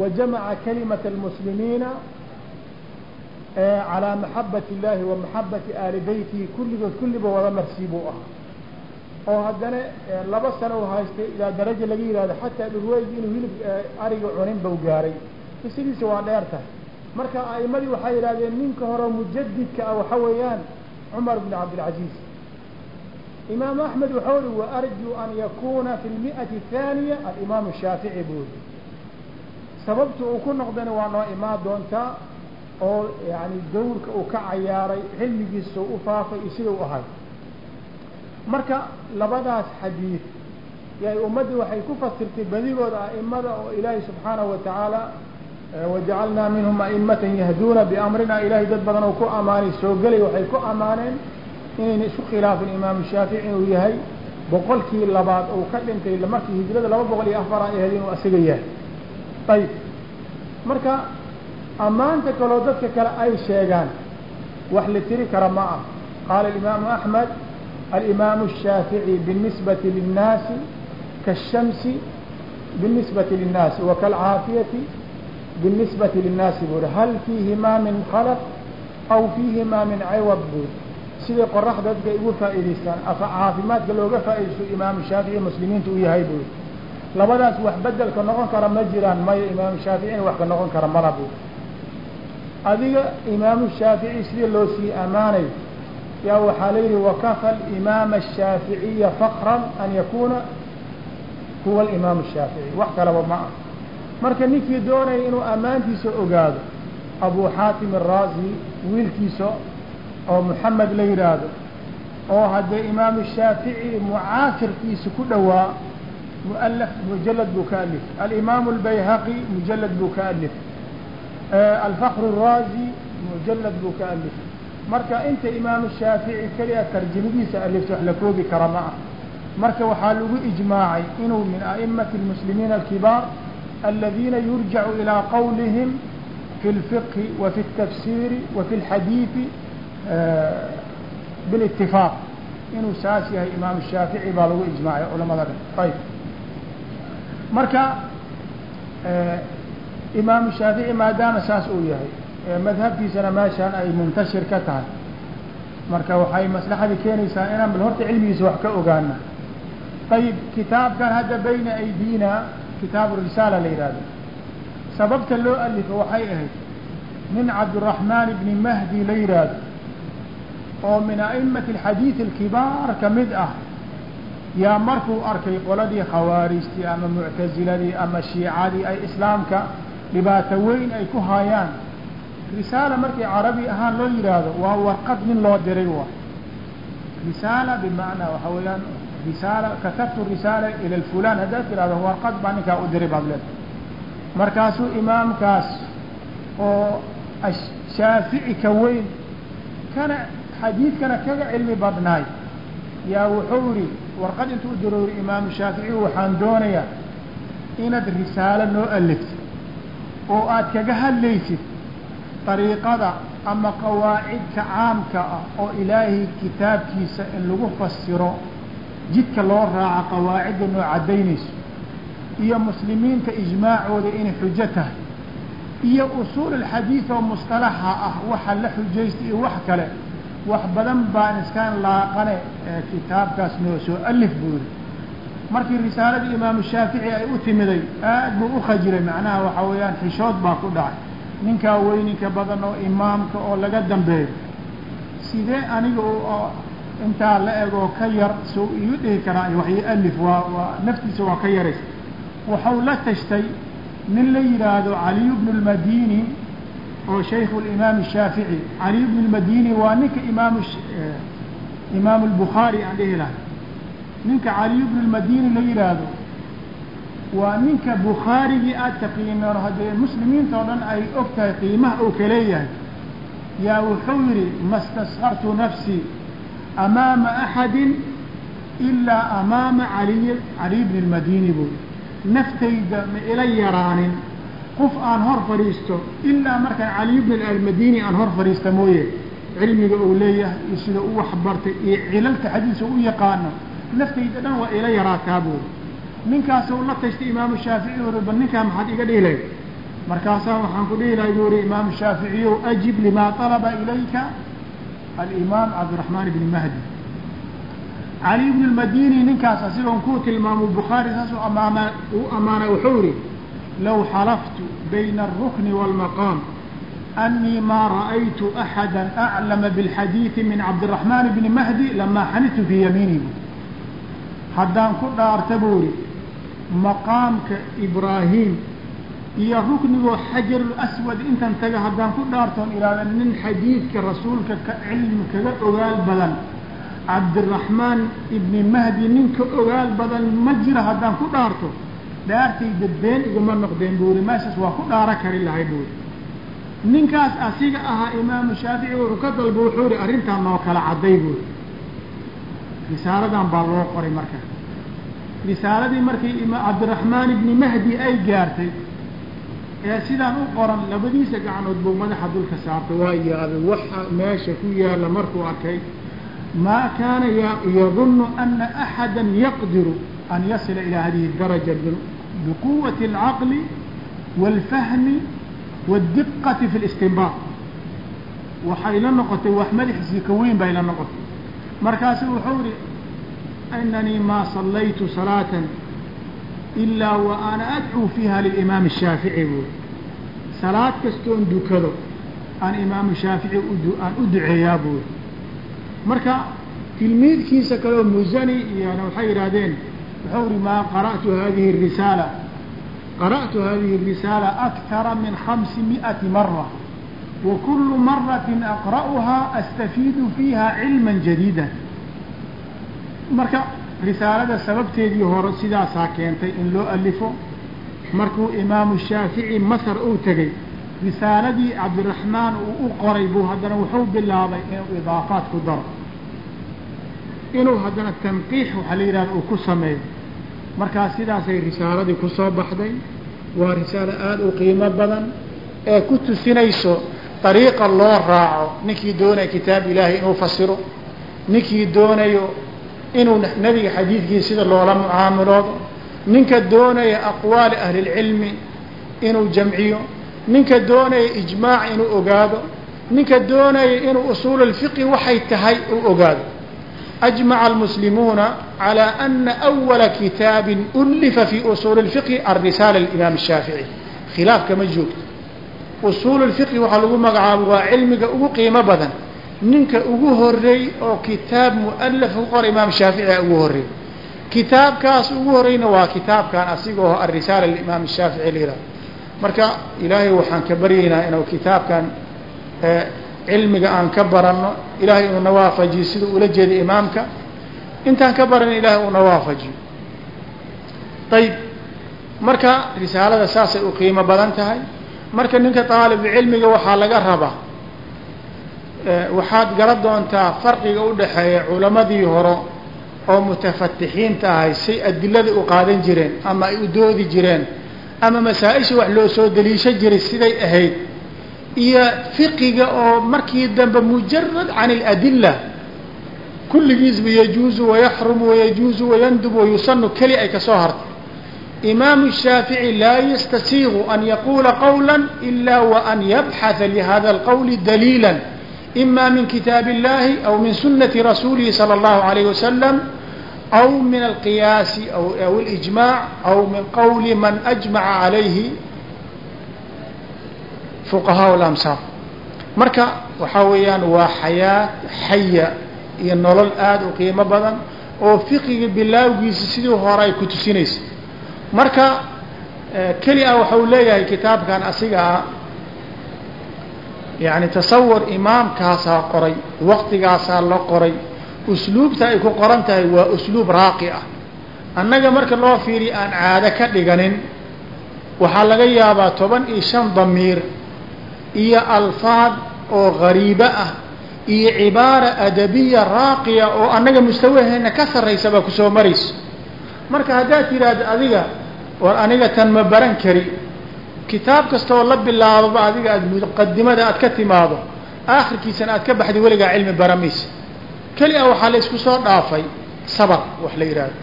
Speaker 1: wa jamaca kalimata almuslimiina calaa maxabati illaahi wa maxabati aali beytihi kulligood kulliba wada marsii buu ah. Oo haddana laba sano u haystay ilaa daraja laga yihahdo xataa dhurweyd inuu hilib ariga cunin bau gaaray. Qisadiisa waa dheer tahay marka a'imadii waxay yidhahdeen ninka hore mujadidka ah waxa weeyaan cumar bn cabdilcaziiz imaam axmed waxau uri waarjuu an yakuna fi lmi'ati thaaniya. Alimaamu shaafici buu yiri sababta uu ku noqdana waa noo imaan doontaa oo yani dawrka uu ka cayaaray xilligiisa u faafay iyo sida u ahay. Marka labadaas xadiid yay ummaddii waxay ku fasirtay badigooda a'imada oo ilaahay subxaanahu wa tacaala wajacalnaa minhum a'imatan yahduuna biamrina ilaahay dad badan oo ku amaanay soo gelay waxay ku amaaneen inayna isku khilaafin imaamu shaafici inuu yahay boqolkii labaad uu ka dhintay markii hijrada laba boqol iyo afar ay ahayd inuu asiga yahay ayib marka ammaanta kaloo dadka kale ay sheegaan wax la tiri kara ma ah qaala imaamu axmed alimaamu الshaafiعي biالnisbati linnaasi kaالshamsi biالnisbati linnaasi wa kaalcaafiyati biالnisbati linnaasi buu hi hal fiihimaa min khalq aw fiihimaa min ciwad buu siday qoraxda dadka igu faa'iidaystaan afa caafimaadka looga faa'iidaysto imaamu shaafici muslimiinta u yahay buu labadaas wax bedelka noqon kara ma jiraan maya imaamu shaaficina wax ka noqon kara mala buu adiga imaamu shaafici sidii loo sii amaanay yaa waxaa la yidhi wakafa alimaama ashaaficiya fakran an yakuna huwa alimaam ashaafici wax kalaba ma marka ninkii doonaya inuu ammaantiisa ogaado abu xaatim araazi wiilkiisa oo muxamed la yidhaahdo oo haddee imaamu shaafici mucaasirkiisa ku dhowaa mualaf mujalad buu ka alif. Alimaamu albayhaqi mujalad buu ka alif. Alfakru araazi mujalad buu ka alif. Marka inta imaamu shaafici keliya tarjamadiisa alifta wax la koobi kara ma ah marka waxaa lagu ijmaacay inuu min a'imati almuslimiina alkibaar aladiina yurjacu ilaa qowlihim fi اlfiqhi wa fi الtafsiri wa fi اlxadiidi biاlitifaaq inuu saas yahay imaamu shaafici baa lagu ijmaacay culamada dhan ayb marka imaamu shaafici maadaama saas uu yahay madhabtiisana meeshaan ay muntashir ka tahay marka waxay maslaxadii keenaysaa inaan bal horta cilmigiisa wax ka ogaana ayib kitaabkan hadda bayna aydiina kitaabu risaala la yidhahdo sababta loo alifo waxay ahayd nin cabdiraxmaan ibni mahdi la yidhaahdo oo min a'imati alxadiid alkibaar ka mid ah yaa markuu arkay qoladii khawaarijtii ama muctasiladii ama shiicadii ay islaamka dhibaato weyn ay ku haayaan risaala markii carabi ahaan loo yidhaahdo waa warqad nin loo diray wa risaala bimacnaa waxa weeyaan risaala katabtu risaala ila fulan haddaad tidhahdo warqad baa ninkaa u diray baad leedahay. Markaasuu imaamkaas oo shaafici ka weyn kana xadiidkana kaga cilmi badnaay yaa wuxuu yihi warqad intuu u diro yiri imaamu shaafici waxaan doonayaa inaad risaalo noo aliftid oo aad kaga hadlaysid dariiqada ama qawaacidka caamka ah oo ilaahay kitaabkiisa in lagu fasiro jidka loo raaca qawaacidda noo caddaynayso iyo muslimiinta ijmaacooda inay xujo tahay iyo usuul alxadiid oo mustalaxa ah waxa la xujaysta iyo wax kale wax badan baan iskaan laaqane kitaabkaas noo soo alif buuri markii risaaladii imaamu shaafici ay u timiday aad buu u khajiray macnaha waxaa weeyaan xishood baa ku dhacay. Ninkaa weyninka badan oo imaamka oo laga dambeeyo sidee aniga intaa la eg oo ka yar soo igu dhihi karaa alif waa waa naftiisa waa ka yaraysa. Waxau la tashtay nin la yidhaahdo caliyu bnu lmadini oo shayku limaam shaafici. Caliyu bnu lmadini waa ninka imaam imaamu lbukhaari aan dhihi lahay ninka caliyu bnu lmadini la yidhaahdo waa ninka bukhaarigii aad taqiineen haddee muslimiinta oo dhan ay og tahay qiimaha uu ka leeyahay. Yaa wuxuu yidhi ma staskartu nafsii amaama axadi ilaa amaama aliy caliy bni lmadini buui naftayda ma ila yaraanin qof aan hor fadhiisto ilaa markaan caliy bn almadini aan hor fadhiista mooye cilmiga uu leeyahay iyo sida u waxbartay iyo cilalka xadiisa u yaqaano naftayda dhan waa ila yaraataa buuri ninkaasuu la tashtay imaamu shaafici uri bal ninkaa maxaad iga dhihi lahayd markaasaa waxaan ku dhihi lahay buu yihi imaamu shaaficiyow ajib limaa طalaba ilayka alimaam cabdiraxmaan ibni mahdi cali ibn lmadini ninkaas asigoon kuu tilmaamo bukhaari saasuu amaama uu amaanay wuxuu yihi low xalaftu bayna alrukni wاlmaqaam أنii maa ra'aytu أxada أclama bاlxadiiثi min cabdالرaحmaan bni mahdi lamaa xanitu fii yamiini bu haddaan ku dhaarta buu yihi maqaamka ibraahim iyo ruknigoo xajarulaswad intan taga haddaan ku dhaartoon ihahda nin xadiidka rasuulka ka cilmi kaga ogaal badan cabdiraxmaan ibni mahdi ninka ogaal badan ma jiro haddaan ku dhaarto. Dhaartayda been iguma noqdeen buu yihi meeshaas waa ku dhaaro kari lahay buu yihi ninkaas asiga ahaa imaamu shaafici wuxuu ka dalba wuxuu yihi arrintaan noo kala cadday buu yihi risaaladan baa loo qoray marka. Risaaladii markii cabdiraxmaan ibni mahdi ay gaartay ee sidaan u qoran labadiisa gacnood buu madaxa dulka saartay waa yaabay waxa meesha ku yaalla markuu arkay maa kaana yadunnu ana axada yaqdiru an yasila ilaa hadihi daraja biquwati alcaqli wاlfahmi wاdiqati fi اlistinbaaq waxay la noqotay wax madaxiisii ka weyn bay la noqotay markaasu wuxuu yihi inanii maa sallaytu salaata ilaa wa ana adcuu fiiha lilimaam الshaafici buuri salaad kastoon dukado aan imaamu shaafici aan u duceeyaa buuri marka tilmiidkiisa kaleo musani iyana waxay yidhaahdeen wuxuu ihi maa qara'tu hadihi الrisaala qara'tu hadihi الrisaala akara min hamsi miئati mara wa kulu maraةi aqra'uhaa astafiidu fiiha cilma jadiida marka risaalada sababteedii hore sidaasaa keentay in loo alifo markuu imaamu shaafici masar uu tegey risaaladii cabdiraxmaan uu u qoray buu haddana wuxuu bilaabay inuu idaafaat ku daro. Inuu haddana tanqiix waxaa la yidhahda uu ku sameeyo markaa sidaasay risaaladii ku soo baxday. Waa risaalo aada u qiimo badan ee ku tusinayso dariiqa loo raaco. Ninkii doonaya kitaab ilaahay inuu fasiro. Ninkii doonayo inuu nebiga xadiidkiisa sida loola mucaamiloodo ninka doonaya aqwaali ahlilcilmi inuu jamciyo ninka doonaya ijmaac inuu ogaado ninka doonaya inuu usuul اlfiqhi waxay tahay uu ogaado أجمع المسلمون على أن أول kitاaب ألفa في أصuل الفقه الرسالة للإمام الشhاaفعي khiلاaf kama joogto usuul الفqhi waxaa lagu magacaabo waa cilmiga ugu qiimo badan ninka ugu horreey oo kitaab mualaf ku qora imaam shaafici ugu horreey kitaabkaas ugu horreyna waa kitaabkan asiga oo alrisaala limaam shaafici layidhah marka ilaahay waxaan ka baryaynaa inuu kitaabkan eh, cilmiga aan ka baranno ilaahay uuna waafajiyo sida ula jeeda imaamka. Intaan ka baran ilaahay uuna waafajiyo ayib marka risaalada saasay u qiimo badan tahay. Marka ninka aalibcilmiga waxaa laga rabaa waxaad gara doontaa farqiga u dhexeeya culamadii hore oo mutafatixiinta ahay say adilada u qaadan jireen ama ay u doodi jireen ama masaa-isha wax loo soo daliisho jiray siday ahayd iyo fiqiga oo markii dambe mujarad can اladila kulligiisba yajuuzu wayaxrumu wayajuuzu wayandub wayusanu keli ay kasoo hartay imaamu الshaafiعي laa yastasiigu an yaquula qowla ila waan yabxaثa lihada اlqowli daliila ima min kitaab اllahi aw min sunati rasuulihi salى اllahu عalayه wasalam aw min alqiyaasi aw اlijmac aw min qowli man ajmaca calayhi fuqahaa lamsaar marka waxaa weeyaan waa xayaa xaya iyo nolol aada u qiimo badan oo fiqiga bilaawgiisa sidii hore ay ku tusinaysa marka keli a waxau leeyahay kitaabkan asiga yani tasawur imaamkaasaa qoray waqtigaasaa la qoray usluubta ay ku qoran tahay waa usluub raaqi ah. Annaga marka loo fiiriya aan caado ka dhiganin waxaa laga yaabaa toban iyo shan damiir iyo alfaad oo gariibo ah iyo cibaara adabiya raaqiya oo annaga mustawaheena ka sarraysa baa ku soo marayso marka haddaad tidhaahdo adiga war aniga tan ma baran kari kitaab kastaoo la bilaaboba adiga aad muqadimada aad ka timaado aakhirkiisana aad ka baxday weligaa cilmi baramaysa keli a waxaa la isku soo dhaafay sabr wax la yidhaahdo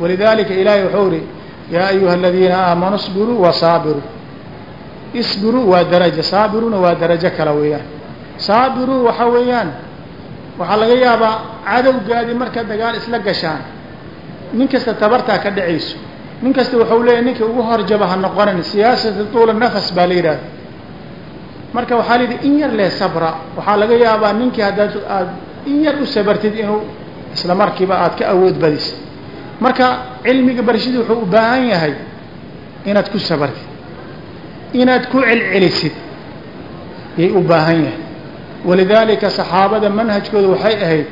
Speaker 1: walidaalika ilaahay wuxuu ihi yaa ayuha aladiina aamanuu sbiruu wasaabiruu isbiruu waa daraja saabiruna waa darajo kale weeyaan. Saabiruu waxa weeyaan waxaa laga yaabaa cadowgaadii marka dagaal isla gashaan nin kasta tabartaa ka dhacayso nin kasta waxau leeyahy ninka ugu horjaba ha noqonin siyaasata tuula nafas baa la yidhahda marka waxaa la yidhi in yar lee sabra. Waxaa laga yaabaa ninkii haddaad aad in yar u sabartid inuu isla markiiba aad ka awood badisa marka cilmiga barashadii wuxuu u baahan yahay inaad ku sabartid inaad ku celcelisid yay u baahan yahay. Walidaalika saxaabada manhajkooda waxay ahayd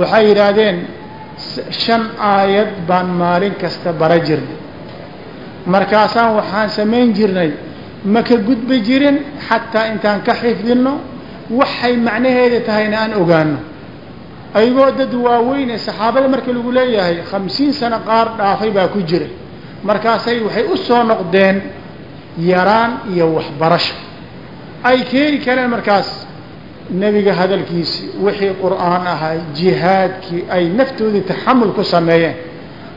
Speaker 1: waxay yidhaahdeen shan aayad baan maalin kasta bara jirnay. Markaasaan waxaan samayn jirnay ma ka gudbi jirin xataa intaan ka xifdinno waxay macnaheeda tahayna aan ogaano ayagoo dad waaweyn ee saxaabada marka lagu leeyahay khamsiin sano qaar dhaafay baa ku jira. Markaasay waxay u soo noqdeen yaraan iyo waxbarasho. Ay keeni kareen markaas nebiga hadalkiisii wixii qur'aan ahay jihaadkii ay naftoodii taxamul ku sameeyeen.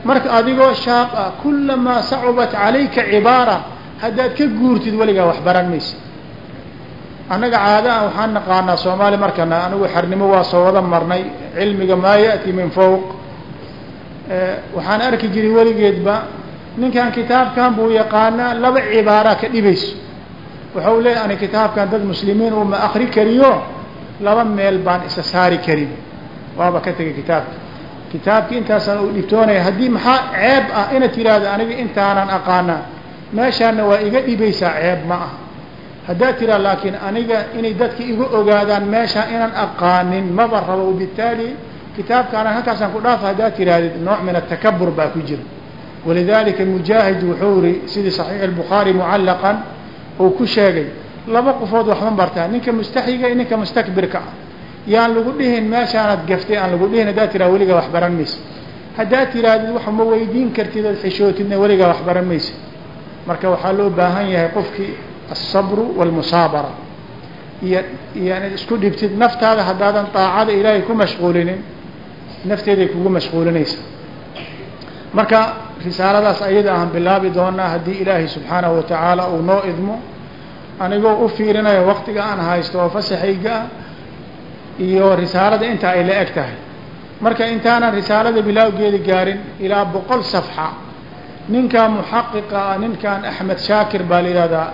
Speaker 1: Marka adigoo shaaq ah kulamaa sacubat calayka cibaara haddaad ka guurtid weligaa wax baran maysa annaga caadahan waxaan naqaanaa soomaali markana anigu xernimo waa soo wada marnay cilmiga maa ya'ti min fowq waxaan arki jiray weligeedba ninkan kitaabkan buu yaqaanaa laba cibaaraa ka dhibayso waxau leeyahy ani kitaabkan dad muslimiin uma akri kariyo laba meel baan isa saari karin. Waaba ka tegay kitaabka. Kitaabki intaasaan u dhibtoonaya haddii maxaa ceeb ah inaad tiraahdo aniga intaanan aqaanaa meeshaana waa iga dhibaysaa ceeb ma ah haddaad tiraa laakiin aniga inay dadka igu ogaadaan meeshaan inaan aqaanin maba rabo wabitaali kitaabkaana halkaasaan ku dhaafa haddaad tirahdid nooc min atakabur baa ku jira. Walidaalika mujaahid wuxuu iri sidii saxiix albukhaari mucallaqan uu ku sheegay laba qofood waxma bartaa ninka mustaxiga iyo ninka mustakbirka. Ah yaan lagu dhihin meeshaanad gaftay aan lagu dhihin haddaad tiraha weligaa wax baran maysa haddaad tihaahdid wax ma weydiin kartid ad xishootidna weligaa wax baran maysa marka waxaa loo baahan yahay qofkii asabru walmusaabara. Iyo iyo isku dhibtid naftaada haddaadan daacada ilaahay ku mashquulinin nafteeday kugu mashquulinaysa. Marka risaaladaas ayada aan bilaabi doonaa haddii ilaahay subxaanahu watacaala uu noo idmo anigoo u fiirinaya waktiga aan haysto oo fasaxayga iyo risaalada inta ay la eg tahay. Marka intaanan risaalada bilowgeeda gaarin ilaa boqol safxa ninkan muxaqiqa ah ninkan axmed shaakir baa la yihahdaa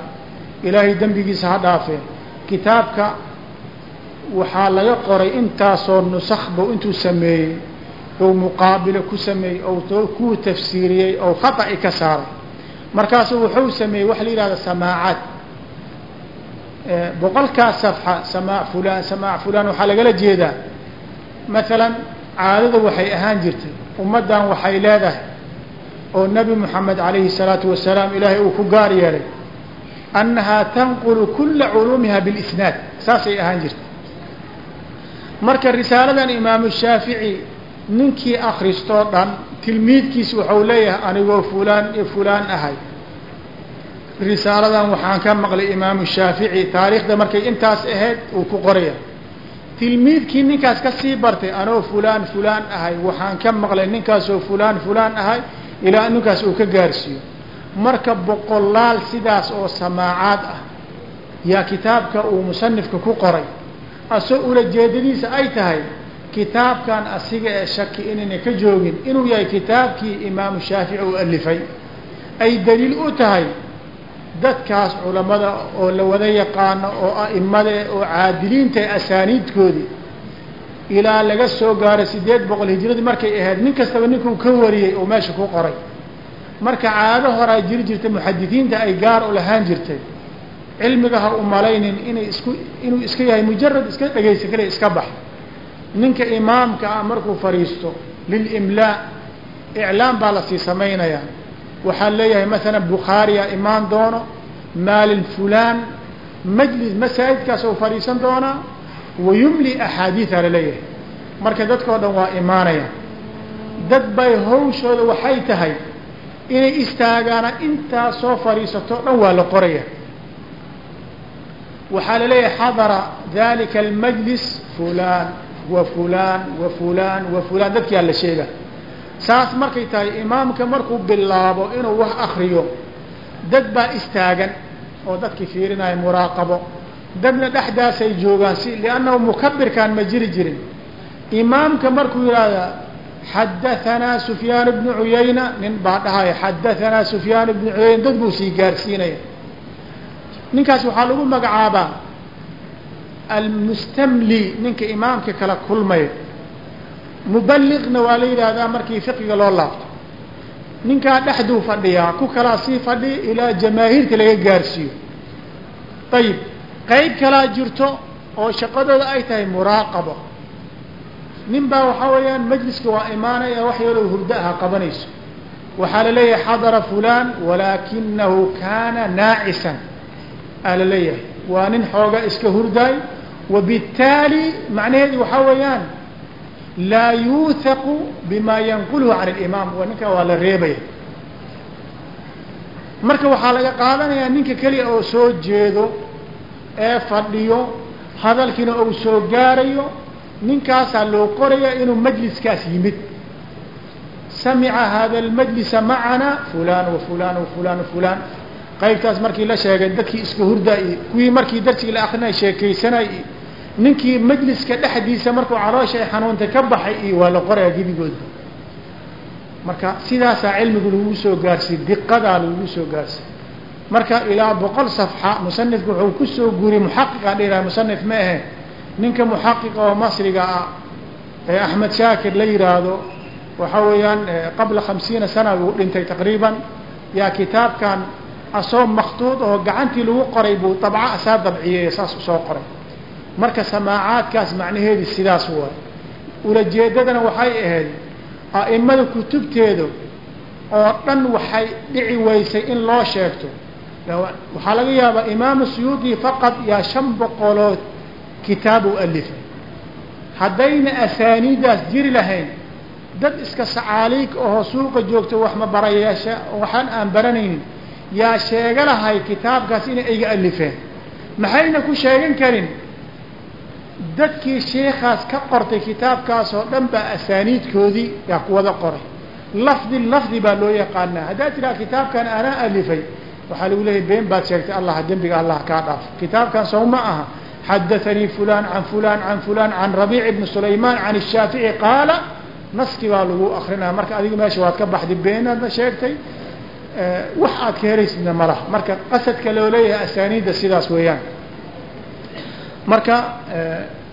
Speaker 1: ilaahay dembigiisa ha dhaafee kitaabka waxaa laga qoray intaasoo nusakba intuu sameeyey ou muqaabilo ku sameeyey ou ku tafsiiriyey ou khata'i ka saaray. Markaasu wuxuu sameeyey waxa la yihahda samaacaad boqolkaas safxa samaa fulaan samaac fulaan waxaa lagala jeedaa. Maalan caadada waxay ahaan jirtay. Ummaddan waxay leedahay oo nebi moxamed calayhi salaatu wasalaam ilaahay uu ku gaar yeelay annahaa tanqulu kulla culuumiha bilisnaad. Saasay ahaan jirtay. Marka risaaladan imaamu shaafici ninkii akhristoo dhan tilmiidkiis waxau leeyahay anigoo fulaan fulaan ahay risaaladan waxaan ka maqlay imaamu shaafici taariikhda markay intaas ahayd uu ku qoraya. Tilmiidkii ninkaas ka sii bartay anoo fulaan fulaan ahay. Waxaan ka maqlay ninkaasoo fulaan fulaan ahay ilaa ninkaas uu ka gaarsiiyo. Marka boqolaal sidaas oo samaacaad ah yaa kitaabka uu musanifka ku qoray asoo ulajeedadiisa ay tahay kitaabkan asiga ee shaki inayna ka joogin inuu yahay kitaabkii imaamu shaafici uu alifay ay daliil u tahay dadkaas culammada oo la wada yaqaano oo a'imada oo caadiliinta ee asaaniidkoodii ilaa laga soo gaaray siddeed boqol hijiradii markay ahayd nin kastaba ninkuu ka wariyey oo meesha ku qoray. Marka caado horaa jiri jirtay muxadisiinta ay gaar u lahaan jirtay. Cilmiga ha u malaynin inay isku inuu iska yahay mujarad iska dhegaysa kale iska bax. Ninka imaamka ah markuu fadhiisto lilimlaa iclaam baa la sii samaynayaa waxaa leeyahay masalan bukhaariya imaan doono maalin fulaan majlis masaajidkaas oo fadhiisan doonaa wayumli axaadiida la leeyahay marka dadkao dhan waa imaanaya. Dad bay hawshooda waxay tahay inay istaagaana intaa soo fadhiisato dhan waa la qoraya. Waxaa la leeyahay xadara dalika almajlis fulaan wa fulaan wa fulaan wa fulaan. Dadkiaa la sheega saas markay tahay imaamka markuu bilaabo inuu wax akriyo dad baa istaagan oo dadkii fiirinaya muraaqabo. Dadna dhexdaasay joogaan si liannahu mukabirkaan ma jiri jirin. Imaamka markuu yidhaahda xadahanaa sufyaan bnu cuyayna nin baa dhahaya xadahanaa sufyaan bnu cuyayna dad buu sii gaarsiinaya. Ninkaas waxaa lagu magacaabaa almustamli ninka imaamka kala kulmaya mubaliqna waa la yidhaahdaa markii fiqiga loo laabto. Ninkaa dhexduu fadhiyaa ku kalaa sii fadhiya ilaa jamaahiirta laga gaarsiiyo. Ayib qayb kalaa jirto oo shaqadooda ay tahay muraaqabo nin baa waxaa weeyaan majliska waa imaanaya wax yalow hurdo aha qabanayso. Waxaa la leeyahay xadara fulaan walaakinahu kaana naacisan. Aa la leeyahay waa nin xooga iska hurdaay wabittaali macnaheedu waxaa weeyaan laa yuuthaqu bima yanqulhu can alimaam waa ninkaa waa la reebaya marka waxaa laga qaadanayaa ninka keliya oo soo jeedo ee fadhiyo hadalkiina ou soo gaarayo ninkaasaa loo qoraya inuu majliskaas yimid samica hada almajlisa macana fulan wa fulan wa qaybtaas markii la sheegay dadkii iska hurdaa iyo kuwii markii darsiga la akrinay sheekaysanay iyo ninkii majliska dhexdiisa markuu caloosha ay xanuuntay ka baxay iyo waa la qorayaa gebigoodba marka sidaasaa cilmigu lagu soo gaarsiy diqadaa lagu soo gaarsiy marka ilaa boqol safxa musanifku wuxuu ku soo guuriyey muxaqiqaan dhiraa musanif ma ahe. Ninka muxaqiqa oo masriga ah ee axmed shaakir la yihaahdo waxa weeyaan qabla khamsiina sana buu dhintay taqriiban. Yaa kitaabkan asoo maktuud oo gacantii lagu qoray buu dabca asaa dabciyey saas u soo qoray marka samaacaadkaas macnaheedi sidaas waay ulajeedadana waxay ahayd a'imada kutubteedu oo dhan waxay dhici weysay in loo sheegto. Waxaa laga yaabaa imaamu suyuudi faqad yaa shan boqolood kitaab u alifay haddayna asaaniidaas jiri lahayn dad iska sacaaliig ahoo suuqa joogto wax ma barayeesha waxaan aan baranaynin yaa sheega lahay kitaabkaas inay iga alifeen maxayna ku sheegan karin dadkii sheekaas ka qortay kitaabkaas oo dhan baa asaaniidkoodii yaa ku wada qoray. Lafdi lafdi baa loo yaqaanaa. Haddaad tidhaha kitaabkan anaa alifay waxaa lagu leeyahy been baad sheegtay allah dembiga allah kaa dhaaf. Kitaabkan sow ma aha. Xadaanii fulan can fulan can fulan can rabiic bni sulaymaan can الshaafici qaala naski baa lagu akrinaya marka adiga meesha waad ka baxday beenaadna sheegtay. Wax aad ka helaysidna ma laha. Marka qasadka loo leeyahay asaaniidda sidaas weeyaan marka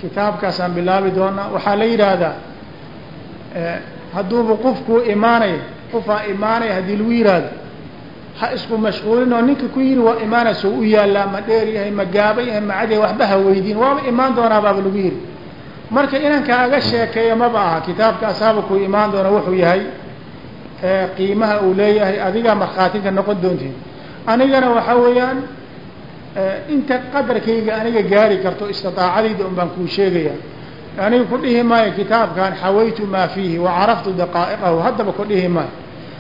Speaker 1: kitaabkaasaan bilaabi doonaa waxaa la yidhaahdaa hadduuba qofkuu imaanaya qofaa imaanaya haddii lagu yihahdo ha isku mashquulin oo ninka ku yidhi waa imaanaya soo u yaallaa ma dheer yahay ma gaaba yahay ma cad waxba ha weydiin waaba imaan doonaa baaba lagu yidhi. Marka inaan kaaga sheekeeyo maba aha kitaabka asaaba kuu imaan doona wuxuu yahay qiimaha uu leeyahay adigaa markhaatinka noqon doontiin. Anigana waxaa weeyaan inta qadarkayga aniga gaari karto istiaacadayda un baan kuu sheegaya aniga ku dhihi maayo kitaabkan xawaytu maa fiihi wa caraftu daqaa'iqahu. Haddaba ku dhihi maayo.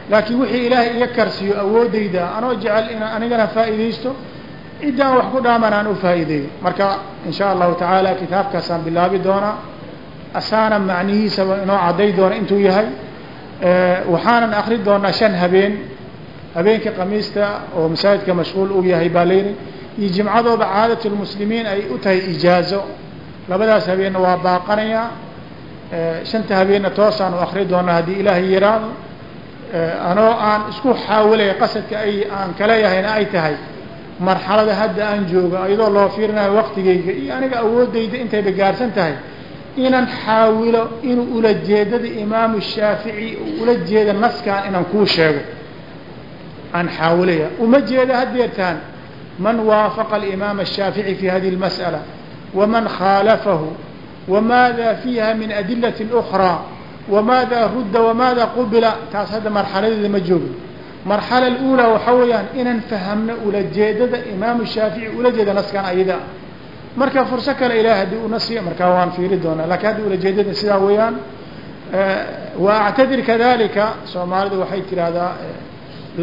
Speaker 1: Laakiin wixii ilaahay iga karsiiyo awoodayda anoo jecel inaan anigana faa'iidaysto ciddaan wax ku dhaaman u faa'iideeyo. Marka in sha allahu tacaala kitaabkaasaan bilaabi doonaa. Asaana macnihiisaba inoo cadday doona intuu yahay. Waxaanan akri doonaa shan habeen. Habeenka kamiista oo masaajidka mashquul uu yahay baa layidhi iyo jimcadooda caadat lmuslimiin ay u tahay ijaazo. Labadaas habeenna waa baaqanayaa shanta habeenna toosaan u akri doonaa haddii ilaahay yiraahdo. Anoo aan isku xaawilaya qasadka ay aan kaleeyahayna ay tahay. Marxalada hadda aan joogo iyadoo loo fiirinayo waqtigayga iyo aniga awoodayda intayba gaarsan tahay. Inaan xaawilo inuu ula jeedada imaamu shaafici ula jeeda naskan inaan kuu sheego. Aan xaawilaya. Uma jeeda hadeertaan man waafaqa alimaama الshaafiعي fi hadihi الmasألة waman khaalafahu wamaada fiiha min adilaة أخrى wamaada rudda wamaada qubila taas hadda marxaladeeda ma joogin marxala اأulى waxa weeyaan inaan fahamno ulajeedada imaamu shaafiعي ula jeeda naskan ayada marka furso kale ilahay haddii una siiyo markaa waan fiiri doonaa lakin hadda ulajeedada sidaa weeyaan waactadir kadalika soomaalida waxay tirahdaa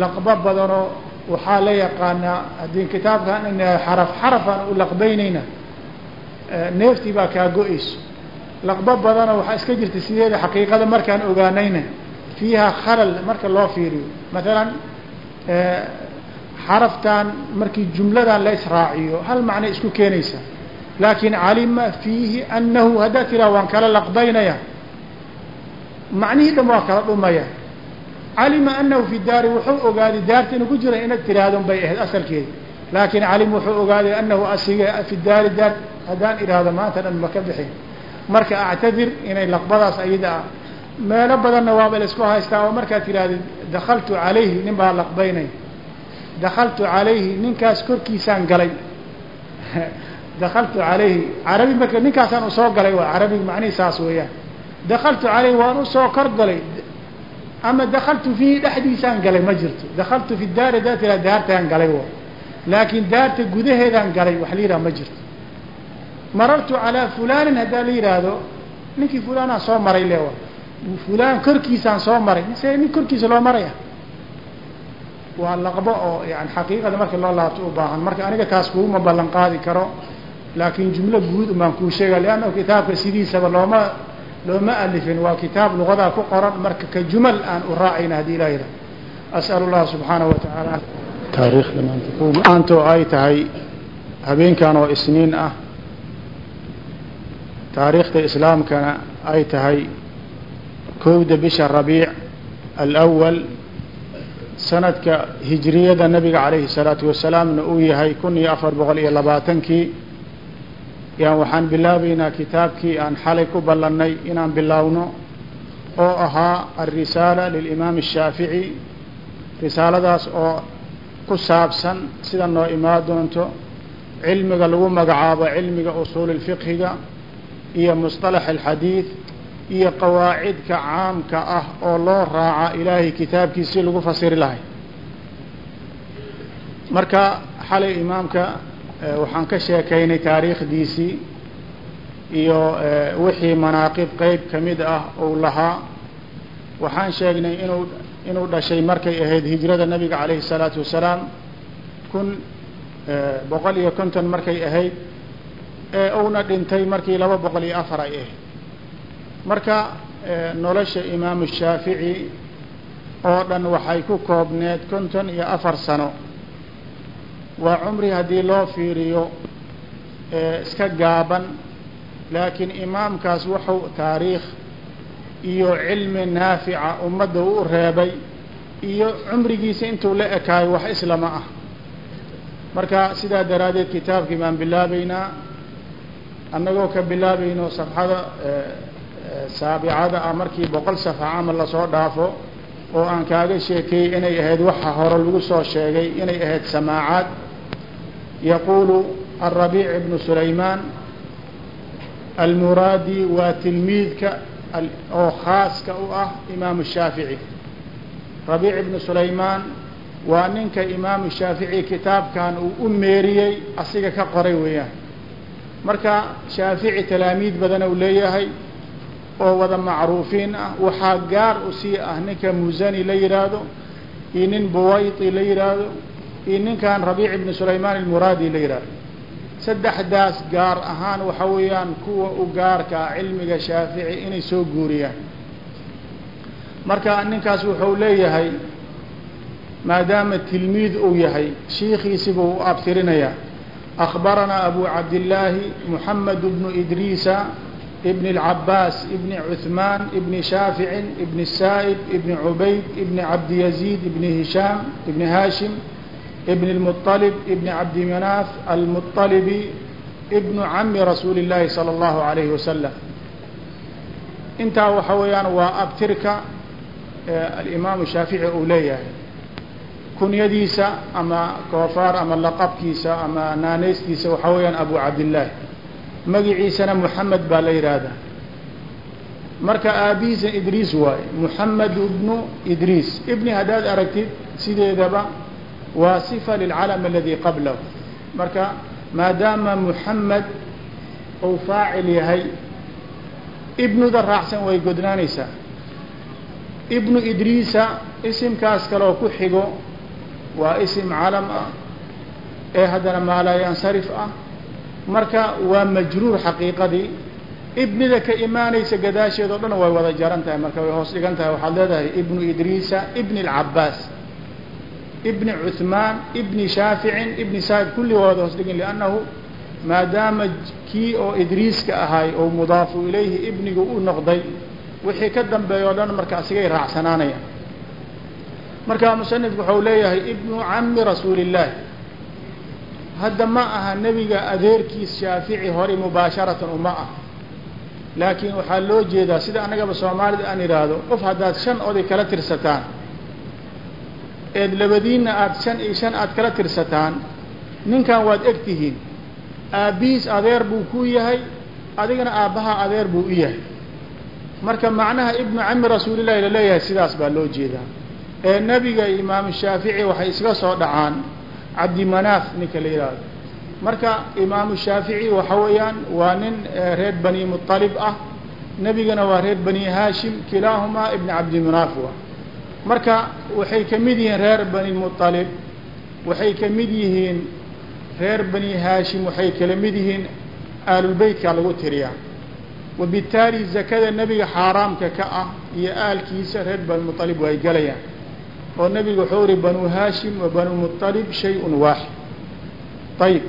Speaker 1: laqbo badanoo waxaa la yaqaanaa haddii kitaabkan in xaraf xarafaan u laqbaynayna neeftii baa kaa go-eyso. Laqbo badanoo waxaa iska jirta sideeda xaqiiqada markaan ogaanayna. Fiiha khalal marka loo fiiriyo. Maalan xaraftan markii jumladan la israaciyo hal macnay isku keenaysaa. Laakin calima fiihi anahu haddaad tiraa waan kala laqbaynaya macnihii dhan waa kala dhumaya calima anahu fi daari wuxuu ogaaday daarta inuu ku jira inaad tirahdon bay ahayd asalkeedi. Laakin calim wuxuu ogaaday anahu asiga fi daari daar haddaan idhaahdo maanta dhan ma ka bixin. Marka actadir inay laqbadaas ayada ah meelo badanna waaba la isku haystaa oo markaad tirahdid dakaltu calayhi nin baa laqbaynay. Dakaltu calayhi ninkaas korkiisaan galay. (laughs) Dakaltu calayhi carabi marka ninkaasaan u soo galay waa carabiga macnihi saas weeyaan. Dakaltu calayhi waan u soo kor galay ama dakaltu fiihi dhexdiisaan galay ma jirto. Dakaltu fi daari haddaad tiraa daartaan galay wa laakin daarta gudaheedaan galay wax la yidhaha ma jirto. Marartu calaa fulanin haddaa la yidhaahdo ninkii fulanaan soo maray lewa fulaan korkiisaan soo maray. Mise nin korkiisa loo maraya? Waa laqbo oo yani xaqiiqada marka loo laabto u baahan. Marka aniga taas kuuma ballan qaadi karo. Laakin jumlo guud umaan kuu sheega liannahu kitaabka sidiisaba looma looma alifin waa kitaab lugadaa ku qoran marka ka jumal aan u raacayna haddii ilaahda as'al llaha subxaana wa tacaala taariikhda maanta maanto ay tahay habeenkan oo isniin ah. Taariikhda islaamkana ay tahay kowda bisha rabiic alawal sanadka hijriyada nabiga calayhi salaatu wasalaamna uu yahay kun iyo afar boqol iyo labaatankii yaan waxaan bilaabaynaa kitaabkii aan xalay ku ballannay inaan bilaawno oo ahaa alrisaala lilimaami ashaafici risaaladaas oo ku saabsan sida noo imaan doonto cilmiga lagu magacaabo cilmiga usuuli lfiqhiga iyo musطalax alxadiid iyo qawaacidka caamka ah oo loo raaca ilaahay kitaabkiisi lagu fasiri lahay. Marka xalay imaamka waxaan ka sheekaynay taariikhdiisii iyo wixii manaaqib qeyb ka mid ah uu lahaa. Waxaan sheegnay inuu inuu dhashay markay ahayd hijrada nabiga calayhi الsalaatu wasalaam kun boqol iyo konton markay ahayd ee uuna dhintay markii laba boqol iyo afar ay ahayd. Marka nolosha imaamu shaafici oo dhan waxay ku koobneed konton iyo afar sano waa cumri haddii loo fiiriyo iska gaaban laakiin imaamkaas wuxuu taariikh iyo cilmi naafica ummadda u reebay iyo cumrigiisa intuu la ekaayo wax islama ah. Marka sidaa daraaddeed kitaabkii baan bilaabaynaa annagoo ka bilaabayno safxada saabicada ah markii boqol safxa camal la soo dhaafo oo aan kaaga sheekeeyey inay ahayd waxa hore lagu soo sheegay inay ahayd samaacaad alrabiic ibnu sulaymaan almuraadi waa tilmiidka oo khaaska u ah imaamu shaafici rabiic ibnu sulaymaan waa ninka imaamu shaafici kitaabkan uu u meeriyey asiga ka qoray weeyaan marka shaafici talaamiid badan uu leeyahay oo wada macruufiin ah waxaa gaar u sii ah ninka musani la yidhaahdo iyo nin buwayti la yidhaahdo iyo ninkan rabiic ibni sulaymaan almuraadi la yidhaahdo saddexdaas gaar ahaan waxa weeyaan kuwa u gaarkaa cilmiga shaafici inay soo guuriyaan. Marka ninkaas wuxuu leeyahay maadaama tilmiid uu yahay shiikiisibuu u abtirinayaa akhbaranaa abu cabdillaahi muxamed bnu idriisa ibni اlcabaas ibni cuhmaan ibni shaaficin ibni saa'ib ibni cubayd ibni cabdiyaziid ibni hishaam ibni haashim ابن هاشم ابن المطلب ابن عبد مناف المطلبي ابن عم رسول الله صلى الله عليه وسلم intaa waxa weeyaan waa abtirka alimaamu shaafici uu leeyahay kunyadiisa ama koofaar ama laqabkiisa ama naaneystiisa waxaa weeyaan abu cabdillaahi magiciisana moxamed baa la yidhaahdaa marka aabihiisa idriis waaye moxamed ibnu idriis ibni haddaad aragtid sideedaba waa sifa lilcalam aladi qablahu. Marka maadaama moxamed uu faacil yahay ibnuda raacsan way godnaanaysaa. Ibnu idriisa isimkaas kaleoo ku xigo waa isim calam ah ee haddana maalaayansarif ah. Marka waa majruur xaqiiqadii. Ibnida ka imaanaysa gadaasheed o dhan way wada jaran tahay marka way hoos dhigan tahay. Waxaad leedahay ibnu idriisa ibni alcabaas ibni cuثmaan ibni shaaficin ibni saa'ib kulli waa wada hoos dhigin liannahu maadaama kii oo idriiska ahay oo mudaafu ilayhi ibnigu u noqday wixii ka dambeeya o dhan marka asigay raacsanaanayaan marka musanifku waxau leeyahay ibnu cami rasuuli illaahi hadda ma aha nebiga adeerkiis shaafici hore mubaasharatan uma ah laakiin waxaa loo jeedaa sida annagaba soomaalida aan idhaahdo qof haddaad shan oday kala tirsataan eed labadiinna aad shan iyo shan aad kala tirsataan ninkan waad eg tihiin aabbihiis adeer buu ku yahay adigana aabbaha adeer buu u yahay. Marka macnaha ibnu cami rasuulillahi la leeyahay sidaas baa loo jeedaa. Ee nebiga imaamu shaafici waxay iska soo dhacaan cabdimanaaf ninka la yidhaahdo marka imaamu shaafici waxa weeyaan waa nin reer bani muطalib ah. Nebigana waa reer bani haashim kilaahumaa ibn cabdimanaaf wa marka waxay ka mid yihiin reer bani muطalib waxay ka mid yihiin reer bani haashim waxay kala mid yihiin aalulbeytka lagu tiriyaa wabittaali zakada nebiga xaaraamka ka ah iyo aalkiisa reer bani muطalib way gelayaan oo nebigu wuxuu ihi banu haashim wa banu muطalib shay-un waaxid ayib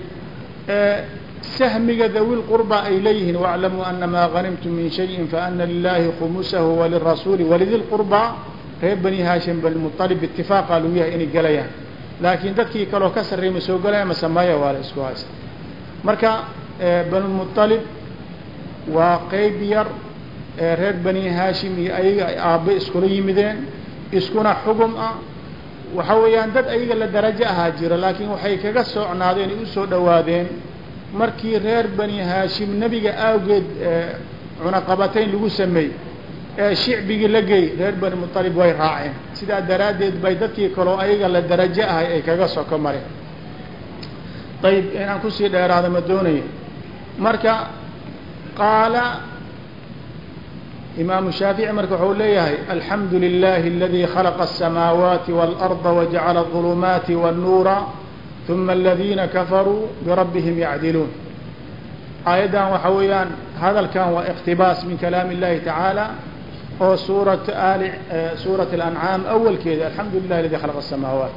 Speaker 1: sahmiga dawil qurba ay leeyihiin wاclamuu ana maa ganimtum min shayin faana lilahi khumusahu walirasuuli walidi lqurba reer bani haashim bani muطalib itifaaqaa lagu yahay inay gelayaan. Laakiin dadkii kaloo ka sarreey ma soo gelaya mase maya waa la isku haysta marka banulmuطalib waa qeyb yar ee reer bani haashim iyo ayaga ay aabbe iskula yimideen iskuna xugum ah. Waxa weeyaan dad ayaga la darajo ahaa jira laakiin waxay kaga socnaadeen ay u soo dhowaadeen. Markii reer bani haashim nebiga awgeed cunaqabatayn lagu sameey ee shicbigii la gey reer bani muطalib way raaceen sidaa daraaddeed bay dadkii kaloo ayaga la darajo ahay ay kaga soko mareen ayib inaan kusii dheeraada ma doonaya marka qaala imaamu shaafici marka wuxuu leeyahay alxamdu lilahi aladi khalaqa الsamaawaati wاlأrضa wajacala الظulumaati wالnuura ثuma اladina kafaruu birabbihim yacdiluun aayaddan waxa weeyaan hadalkan waa اqtibaas min kalaami اllahi taعaalى oo suurat aali eh, suurat alancaam awalkeeda alxamdu lilah aladii khalaqa asamaawaat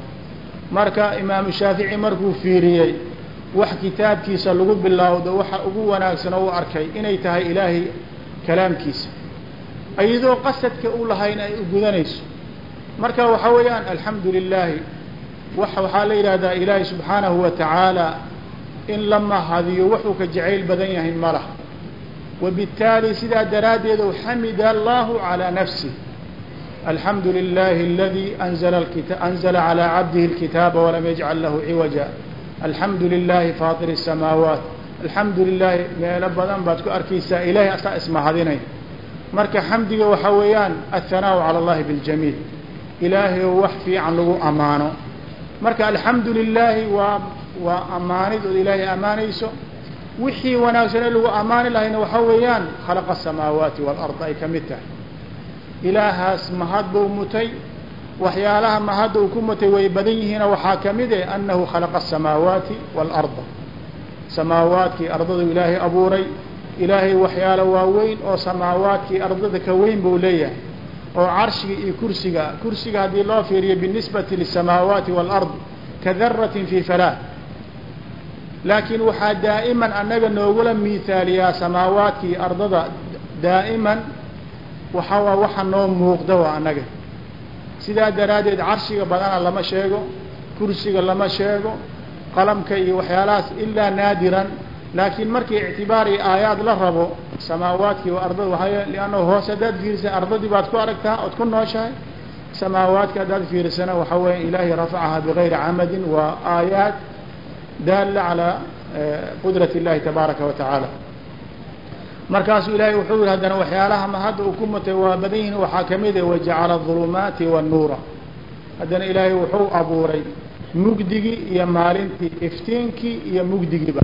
Speaker 1: marka imaamu shaafici markuu fiiriyey wax kitaabkiisa lagu bilaawdo waxa ugu wanaagsan oo u arkay inay tahay ilaahay kalaamkiisa. Iyadoo qasadka u lahayn ay u gudanayso. Marka waxaa weeyaan alxamdu lilaahi wa waxaa la yidhaahdaa ilaahay subxaanahu wa tacaala in lama hadiyo wuxuu ka jacayl badan yahay ma laha wabittaali sidaa daraaddeed u xamida allahu calaa nafsih alxamdu lilahi aladi anzla anzla calى cabdihi اlkitaaba walam yajcal lahu ciwaja alxamdu lilahi faatir الsamaawaat alxamdu lilahi meelo badan baad ku arkaysaa ilahay asaa ismahadinay marka xamdiga waxaa weeyaan aلhanaaءu calى اllahi biاljamiil ilaahay oo wax fiican lagu amaano marka alxamdu lilaahi waa waa amaanid ood ilaahay amaanayso wixii wanaagsanee lagu amaani lahayna waxaa weeyaan khalaqa asamaawaati waalard ay ka mid tahay. Ilaahaas mahad buu mutay waxyaalaha mahadda uu ku mutay way badan yihiina waxaa ka mid eh annahu khalaqa asamaawaati waalarda samaawaadkii ardadu ilaahay abuuray ilaahay waxyaalo waaweyn oo samaawaadkii ardada ka weyn buu leeyahay oo carshiga iyo kursiga kursiga haddii loo fiiriyo binisbati lisamaawaati waalard ka daratin fii falaah laakiin waxaa daa'iman annaga noogula miihaaliyaa samaawaadkii ardada daa'iman waxa waa waxa noo muuqda waa annaga. Sidaa daraaddeed carshiga badana lama sheego kursiga lama sheego qalamka iyo waxyaalahaas ilaa naadiran. Laakiin markii ictibaar iyo aayaad la rabo samaawaadkii waa ardada waxaa liannahu hoos haddaad fiirisay ardadii baad ku aragtaa ood ku nooshahay. Samaawaadka haddaad fiirisana waxaa weya ilaahay rafacahaa bigayri camadin waa aayaad daalla calaa qudrat اllahi tabaaraka wa tacaala markaasuu ilaahay wuxuu yihi haddana waxyaalaha ma hadda uu ku mutay waa badan yihin waxaa ka mid ah wajacala الظulumaati wالnuura haddana ilaahay wuxuu abuuray mugdigii iyo maalintii iftiinkii iyo mugdigiiba